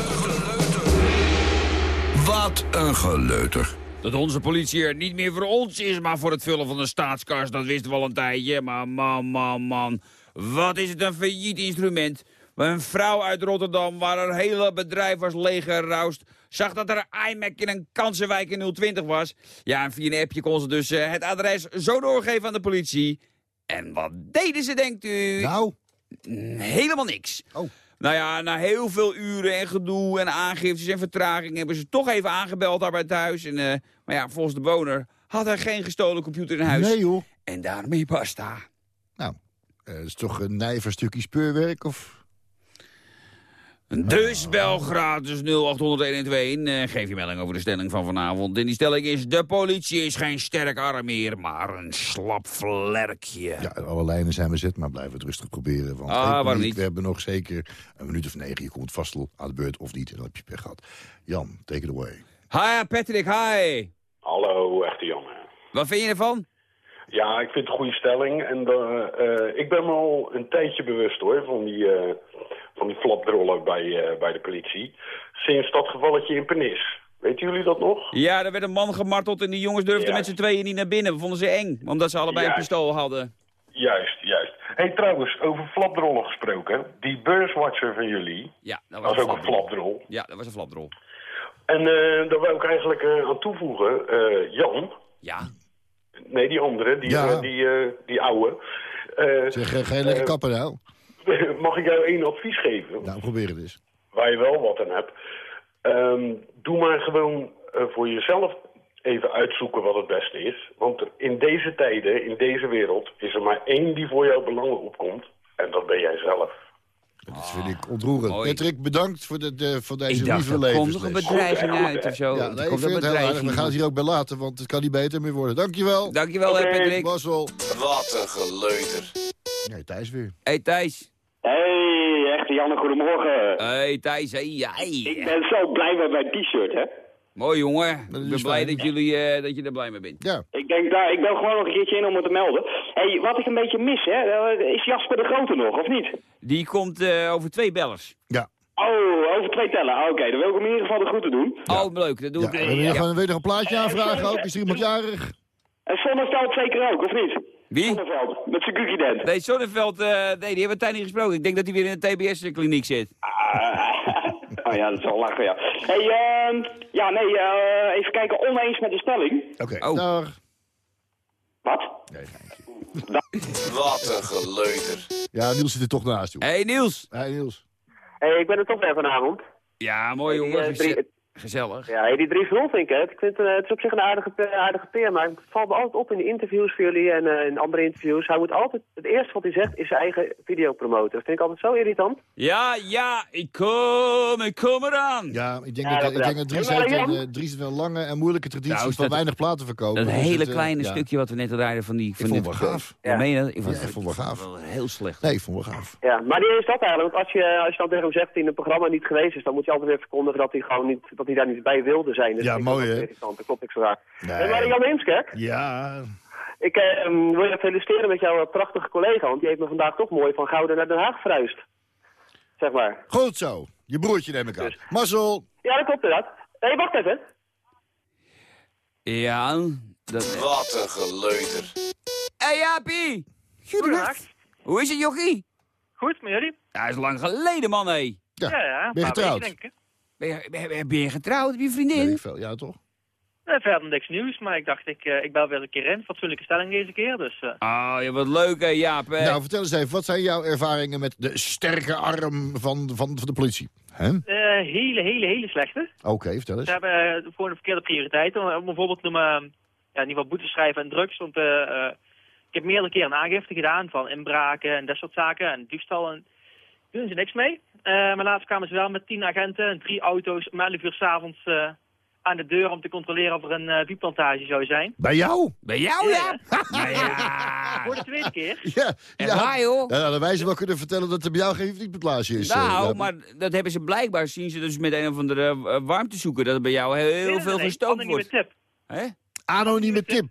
Wat een geleuter. Dat onze politie er niet meer voor ons is, maar voor het vullen van de staatskas, dat wisten we al een tijdje. Maar man, man, man, wat is het een failliet instrument. Een vrouw uit Rotterdam, waar haar hele bedrijf was leeggeroust, zag dat er een iMac in een Kansenwijk in 020 was. Ja, en via een appje kon ze dus eh, het adres zo doorgeven aan de politie. En wat deden ze, denkt u? Nou, Helemaal niks. Oh. Nou ja, na heel veel uren en gedoe en aangiftes en vertraging... hebben ze toch even aangebeld daar bij het huis. En, eh, maar ja, volgens de bewoner had hij geen gestolen computer in huis. nee joh. En daarmee basta. Nou, eh, dat is toch een nijver stukje speurwerk? Of... Dus bel gratis 0800 uh, Geef je melding over de stelling van vanavond. En die stelling is... De politie is geen sterk arm meer, maar een slap vlerkje. Ja, alle lijnen zijn bezet, maar blijven het rustig proberen. Want Ah, waarom niet? we hebben nog zeker een minuut of negen. Je komt vast wel aan de beurt of niet. En dan heb je pech gehad. Jan, take it away. Hi, Patrick, hi. Hallo, echte Janne. Wat vind je ervan? Ja, ik vind het een goede stelling. En eh, ik ben me al een tijdje bewust hoor, van die, eh van die flapdrollen bij, eh, bij de politie. Sinds dat gevalletje in Pernis. Weten jullie dat nog? Ja, er werd een man gemarteld en die jongens durfden met z'n tweeën niet naar binnen. We vonden ze eng, omdat ze allebei een pistool hadden. Juist, juist. hey, trouwens, over flapdrollen gesproken. Die beurswatcher van jullie, Ja, dat was was ook een flapdrol. Ja, dat was een flapdrol. En daar wil ik eigenlijk aan toevoegen, Jan. Ja. Nee, die andere, die, Ja. eh, die, eh, die oude. Eh, Zeg, ga je lekker kappen nou? Mag ik jou één advies geven? Nou, probeer het eens. waar je wel wat aan hebt. Ehm, doe maar gewoon voor jezelf even uitzoeken wat het beste is. Want in deze tijden, in deze wereld, is er maar één die voor jouw belangen opkomt. En dat ben jij zelf. Dat vind ik ontroerend. mooi. Patrick, bedankt voor, de, de, voor deze Ik lieve er komt nog een bedreiging uit of zo. Ja, nee, ik komt vind een het heel aardig. bedreiging. We gaan het hier ook bij laten, want het kan niet beter meer worden. Dankjewel. Dankjewel, hè. Patrick. Marcel. Wat een geleuter. Nee, Thijs weer. Hey, Thijs. Hey, echte Janne, goedemorgen. Hey, Thijs. Hey, Ik ben zo blij met mijn t-shirt, hè. Mooi, jongen. Dat Ik ben blij dat, jullie, eh, dat je er blij mee bent. Ja. Ik denk daar, ik ben gewoon nog een keertje in om het te melden. hey, wat ik een beetje mis, hè. eh, Is Jasper de Grote nog, of niet? Die komt eh, over twee bellers. Ja. Oh, over twee tellen. Ah, Oké, dan wil ik hem in ieder geval de groeten doen. Oh, leuk. Dat doe ja. ik. En wil je ja. gewoon weer nog een plaatje aanvragen ook? Is er iemand jarig? En Sonneveld zeker ook, of niet? Wie? Sonneveld, met zijn Gugident. Nee, Sonneveld, eh, nee, die hebben we tijd niet gesproken. Ik denk dat hij weer in de TBS-kliniek zit. Oh ja, dat is wel lachen, ja. hey, ehm, ja, nee, eh, even kijken, oneens met de stelling. Oké, Oh. dag. Wat? Nee, geintje. Wat een geleuter. Ja, Niels zit er toch naast, joh. Hey, Niels. Hey, Niels. hey, ik ben er toch weer vanavond. Ja, mooi, jongen. eh, drie- Gezellig. Ja, die Dries Rolfink, hè. Ik vind, eh, het is op zich een aardige, pe- aardige peer, maar het valt me altijd op in de interviews voor jullie en eh, in andere interviews. Hij moet altijd, het eerste wat hij zegt is zijn eigen video promoten. Dat vind ik altijd zo irritant. Ja, ja, ik kom, ik kom eraan. Ja, ik denk Ja, dat, ik denk dat Dries heeft een, eh, Dries heeft een lange en moeilijke traditie Nou, is van weinig platen verkopen. Dat Dus hele het, eh, kleine ja. stukje wat we net rijden van die... Van Ik vond het wel gaaf. Ja, meen je dat? Ik vond, Ja, ik vond het wel gaaf. wel heel slecht. Nee, ik vond het wel gaaf. Ja, maar die is dat eigenlijk. Want als je, als je dan tegen hem zegt dat hij in een programma niet geweest is, dan moet je altijd weer verkondigen dat hij gewoon niet, dat hij daar niet bij wilde zijn. Dus Ja, mooi, hè? Dat klopt ik zo raar. Nee. En maar Jan Heemskerk, Ja, ik eh, wil je feliciteren met jouw prachtige collega, want die heeft me vandaag toch mooi van Gouden naar Den Haag verhuisd. Zeg maar. goed zo. Je broertje neem ik aan. Marcel. Ja, dat klopt inderdaad. Hé, hey, wacht even. Ja, Dat, Wat een geleuter. Hé hey, Jaapie! Goedenacht. Hoe is het, jochie? Goed, met jullie? Ja, is lang geleden, man, hé. Ja, Ja, ja. een ben je getrouwd? Ben je, ben, ben je getrouwd? Heb je een vriendin? ik veel. Ja, toch? Nee, verder niks nieuws, maar ik dacht, ik, eh, ik bel weer een keer in. Fatsoenlijke stelling deze keer, dus... eh, Oh, ja, wat leuk, hè, Jaap. hè? Nou, vertel eens even, wat zijn jouw ervaringen met de sterke arm van, van, van de politie? Hè? Oké, eh, hele, hele, hele slechte. vertel eens. Ze hebben eh, gewoon de verkeerde prioriteiten. Om bijvoorbeeld te noemen, ja, in ieder geval boetes schrijven en drugs. Want eh, eh, ik heb meerdere keren een aangifte gedaan van inbraken en dat soort zaken. En diefstal en doen ze niks mee. Eh, maar laatst kwamen ze wel met tien agenten en drie auto's om 11 uur s'avonds eh aan de deur om te controleren of er een uh, wietplantage zou zijn. Bij jou? Bij jou, ja? Ja, ja. Voor de tweede keer. Ja, En ja. waar, joh? Ja, dan wij ze wel kunnen vertellen dat er bij jou geen wietplantage is. Nou, ja. maar dat hebben ze blijkbaar, zien ze dus met een of andere uh, warmtezoeker, dat er bij jou heel, Nee, nee, veel nee, gestookt anonieme wordt. tip. Hè? Anonieme tip.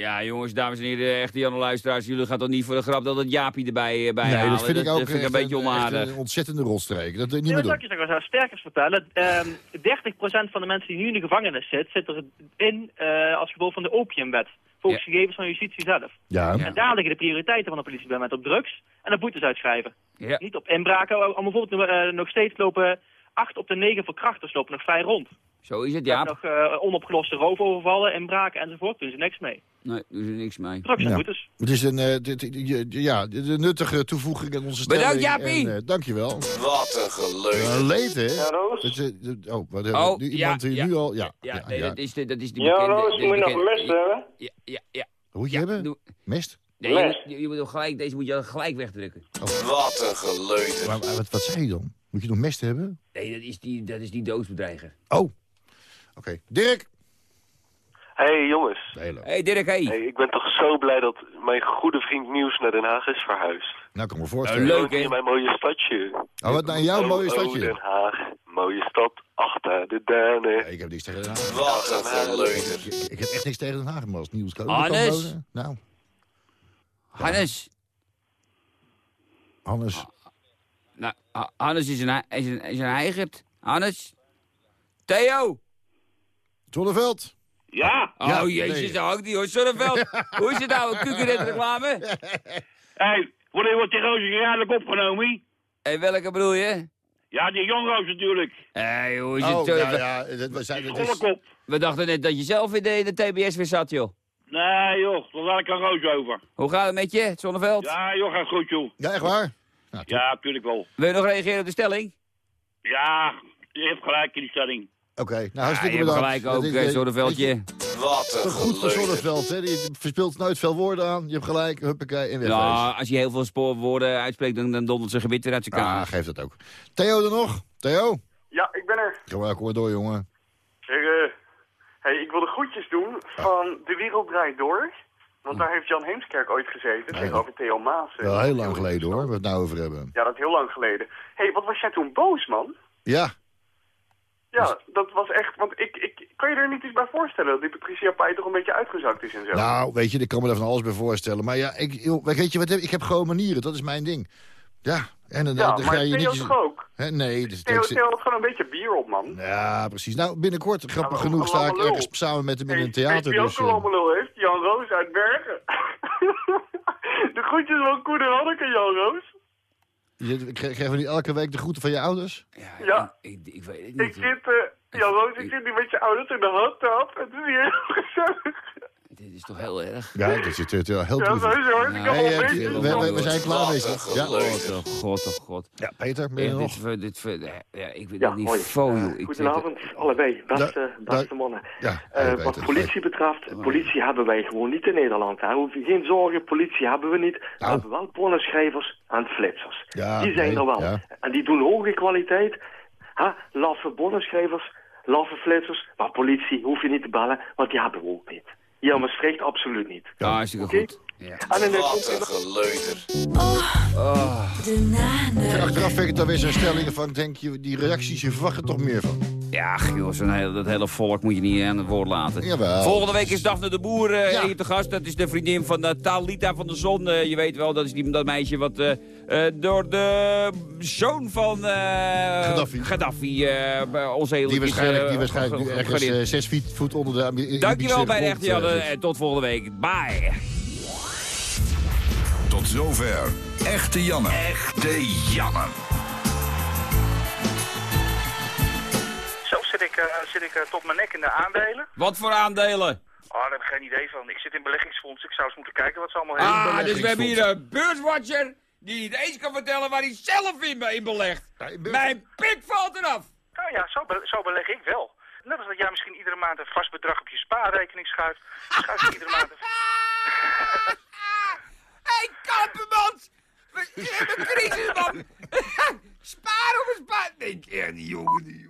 Ja, jongens, dames en heren, echte Janne luisteraars, jullie gaan toch niet voor de grap dat het Jaapie erbij eh, bij Nee, halen? dat vind ik ook vind ik een echt beetje echt onaardig. een ontzettende rotstreek. Dat doe je niet Nee, meer doen. ik je nog wel sterkers vertellen. Ehm 30% van de mensen die nu in de gevangenis zit, zit erin eh als gevolg van de opiumwet. Volgens gegevens van justitie zelf. Ja. En daar liggen de prioriteiten van de politie bij met op drugs en op boetes uitschrijven. Ja. Niet op inbraken. Om bijvoorbeeld eh, nog steeds lopen 8 op de 9 verkrachters lopen nog vrij rond. Zo is het, Ja. ja. Nog eh, onopgeloste roofovervallen, inbraken enzovoort. Doen ze niks mee. Nee, doen ze niks mee. Drugs en Ja. boetes. Het is een eh, dit- ja, de nuttige toevoeging aan onze stelling. Bedankt, Jaapie. En, eh, dankjewel. Wat een geleuter. Uh, leed, hè? Ja, Roos? Dat oh, wat hebben we Oh, nu ja, iemand die ja. nu al... Ja, Ja, ja, nee, ja. dat is de, dat is de Ja, bekende... Roos, dat je moet nog gemist hebben. Ja, ja, ja. Hoe moet je Ja, hebben? doe- Mest? Nee, je Mest. moet, je, je moet hem gelijk, deze moet je gelijk wegdrukken. Wat een. Maar, maar wat, wat zei je dan? Moet je nog mest hebben? Nee, dat is die, dat is die doodsbedreiger. Oh, oké. Dirk? Hey jongens. Hele. hey, Dirk, hey. Hey, ik ben toch zo blij dat mijn goede vriend Nieuws naar Den Haag is verhuisd. Nou, kan me Nou, voorstellen. leuk, Woont hè? in mijn mooie stadje. Oh, wat nou jouw Oh, mooie oh, stadje? Den Haag, mooie stad, achter de duinen. Nee, ik heb niks tegen Den Haag. Wat een Ik, geleuter. ik heb echt niks tegen Den Haag, maar als nieuws kan Hannes? Nou, Hannes. Hannes. Nou, Ha- Hannes is een, is een, is een heigert. Hannes. Theo. Zonneveld. Ja! Oh, Ja, jezus, nee. hangt die hoor. Zonneveld. Hoe is het nou? Kukuret reclame? Hey, wanneer wordt die roze eigenlijk opgenomen? Hé, welke bedoel je? Ja, die jongroos natuurlijk. Hé, hoe is het? Oh, zo? nou ja, dat, we, zijn, dat is, Schollekop. We dachten net dat je zelf in de, in de TBS weer zat, joh. Nee joh, daar had ik een roos over. Hoe gaat het met je, Zonneveld? Ja joh, gaat goed joh. ja, echt waar? Nou. Ja, natuurlijk wel. Wil je nog reageren op de stelling? Ja, je hebt gelijk in die stelling. Oké, nou Ja, hartstikke je hebt bedankt. gelijk ook, is, eh, eh, Zonneveldje. weet je, Wat een goed voor. Zonneveld, hè? Je verspilt nooit veel woorden aan. Je hebt gelijk, huppakee, en. Ja, als je heel veel spoorwoorden uitspreekt, dan, dan dondert zijn gebit weer uit zijn Ah, kamer. geef dat ook. Theo er nog? Theo? Ja, ik ben er. Kom maar, kom maar door, jongen. Zeg, eh, hey, ik wil de groetjes doen van De Wereld Draait Door. Want daar heeft Jan Heemskerk ooit gezeten, tegenover Theo Maas. Wel heel lang geleden, hoor, waar we het nou over hebben. Ja, dat is heel lang geleden. Hé, hey, wat was jij toen boos, man? Ja, Ja, dat was echt... Want ik, ik kan je er niet eens bij voorstellen dat die Patricia Pai toch een beetje uitgezakt is en zo. nou, weet je, ik kan me daar van alles bij voorstellen. Maar ja, ik, joh, weet je wat, ik heb gewoon manieren, dat is mijn ding. Ja, en dan, ja, dan maar ga je Theo niet... toch ook? Hè, nee, dus, Theo, ik- Theo had gewoon een beetje bier op, man. Ja, precies. Nou, binnenkort, grappig Ja, genoeg, sta ik lul. ergens samen met hem in een theater. ook Dus, een eh, allemaal heeft? Jan Roos uit Bergen. de groetjes van Koen en Hanneke, Jan Roos. je, je nu elke week de groeten van je ouders? Ja. Ik, ik weet het Ik niet. zit, eh Jan Roos, ik zit nu met je ouders in de hot tub. Het is hier heel gezellig. Is toch heel erg. Ja, dat zit het heel is eh, beter. we, we- we zijn klaar, meester. Ja, Oh god, oh god. ja, Peter, nog? dit, dit, ja, ik weet Ja, het niveau, joh. Ik Goedenavond, allebei. Beste, Da- beste mannen. Eh, wat politie betreft, politie hebben wij gewoon niet in Nederland. Hè. Hoef je geen zorgen, politie hebben we niet. We Nou. hebben wel pornoschrijvers en flitsers. Ja, die zijn nee, er wel. ja. En die doen hoge kwaliteit. Ha, laffe pornoschrijvers, laffe flitsers. Maar politie hoef je niet te bellen, want die hebben we ook niet. Hier in Maastricht absoluut niet. Ja, hartstikke Oké? goed. Ja. En in de Wat een geleuter. De nanen. Achteraf vind ik het dan weer zo'n stellingen van, denk je, die reacties, je verwacht er toch meer van. Ja, joh, zo'n hele, dat hele volk moet je niet aan het woord laten. Jawel. Volgende week is Daphne de Boer eh, Ja. hier te gast. Dat is de vriendin van uh, Talita van de Zon. Eh, je weet wel, dat is die, dat meisje wat eh, eh, door de zoon van eh Gaddafi. Gaddafi eh, ons hele Die waarschijnlijk, die waarschijnlijk nu ge- ergens zes feet, voet onder de Amer- Dankjewel bij de Janne en tot volgende week. Bye. Tot zover. Echte Janne. Echte Janne. Zit ik, eh, zit ik eh, tot mijn nek in de aandelen. Wat voor aandelen? Oh, daar heb ik geen idee van. Ik zit in beleggingsfonds. Ik zou eens moeten kijken wat ze allemaal hebben. Ah, dus we hebben hier een beurswatcher die niet eens kan vertellen waar hij zelf in, in belegt. Mijn pik valt eraf. Nou ja, zo, be- zo beleg ik wel. Net als dat jij misschien iedere maand een vast bedrag op je spaarrekening schuift. Schuif je iedere maand een... Hé, hey, kampenmans! We hebben een crisis, man! Spaar op een spaar... Nee, ik ken die jongen niet, joh.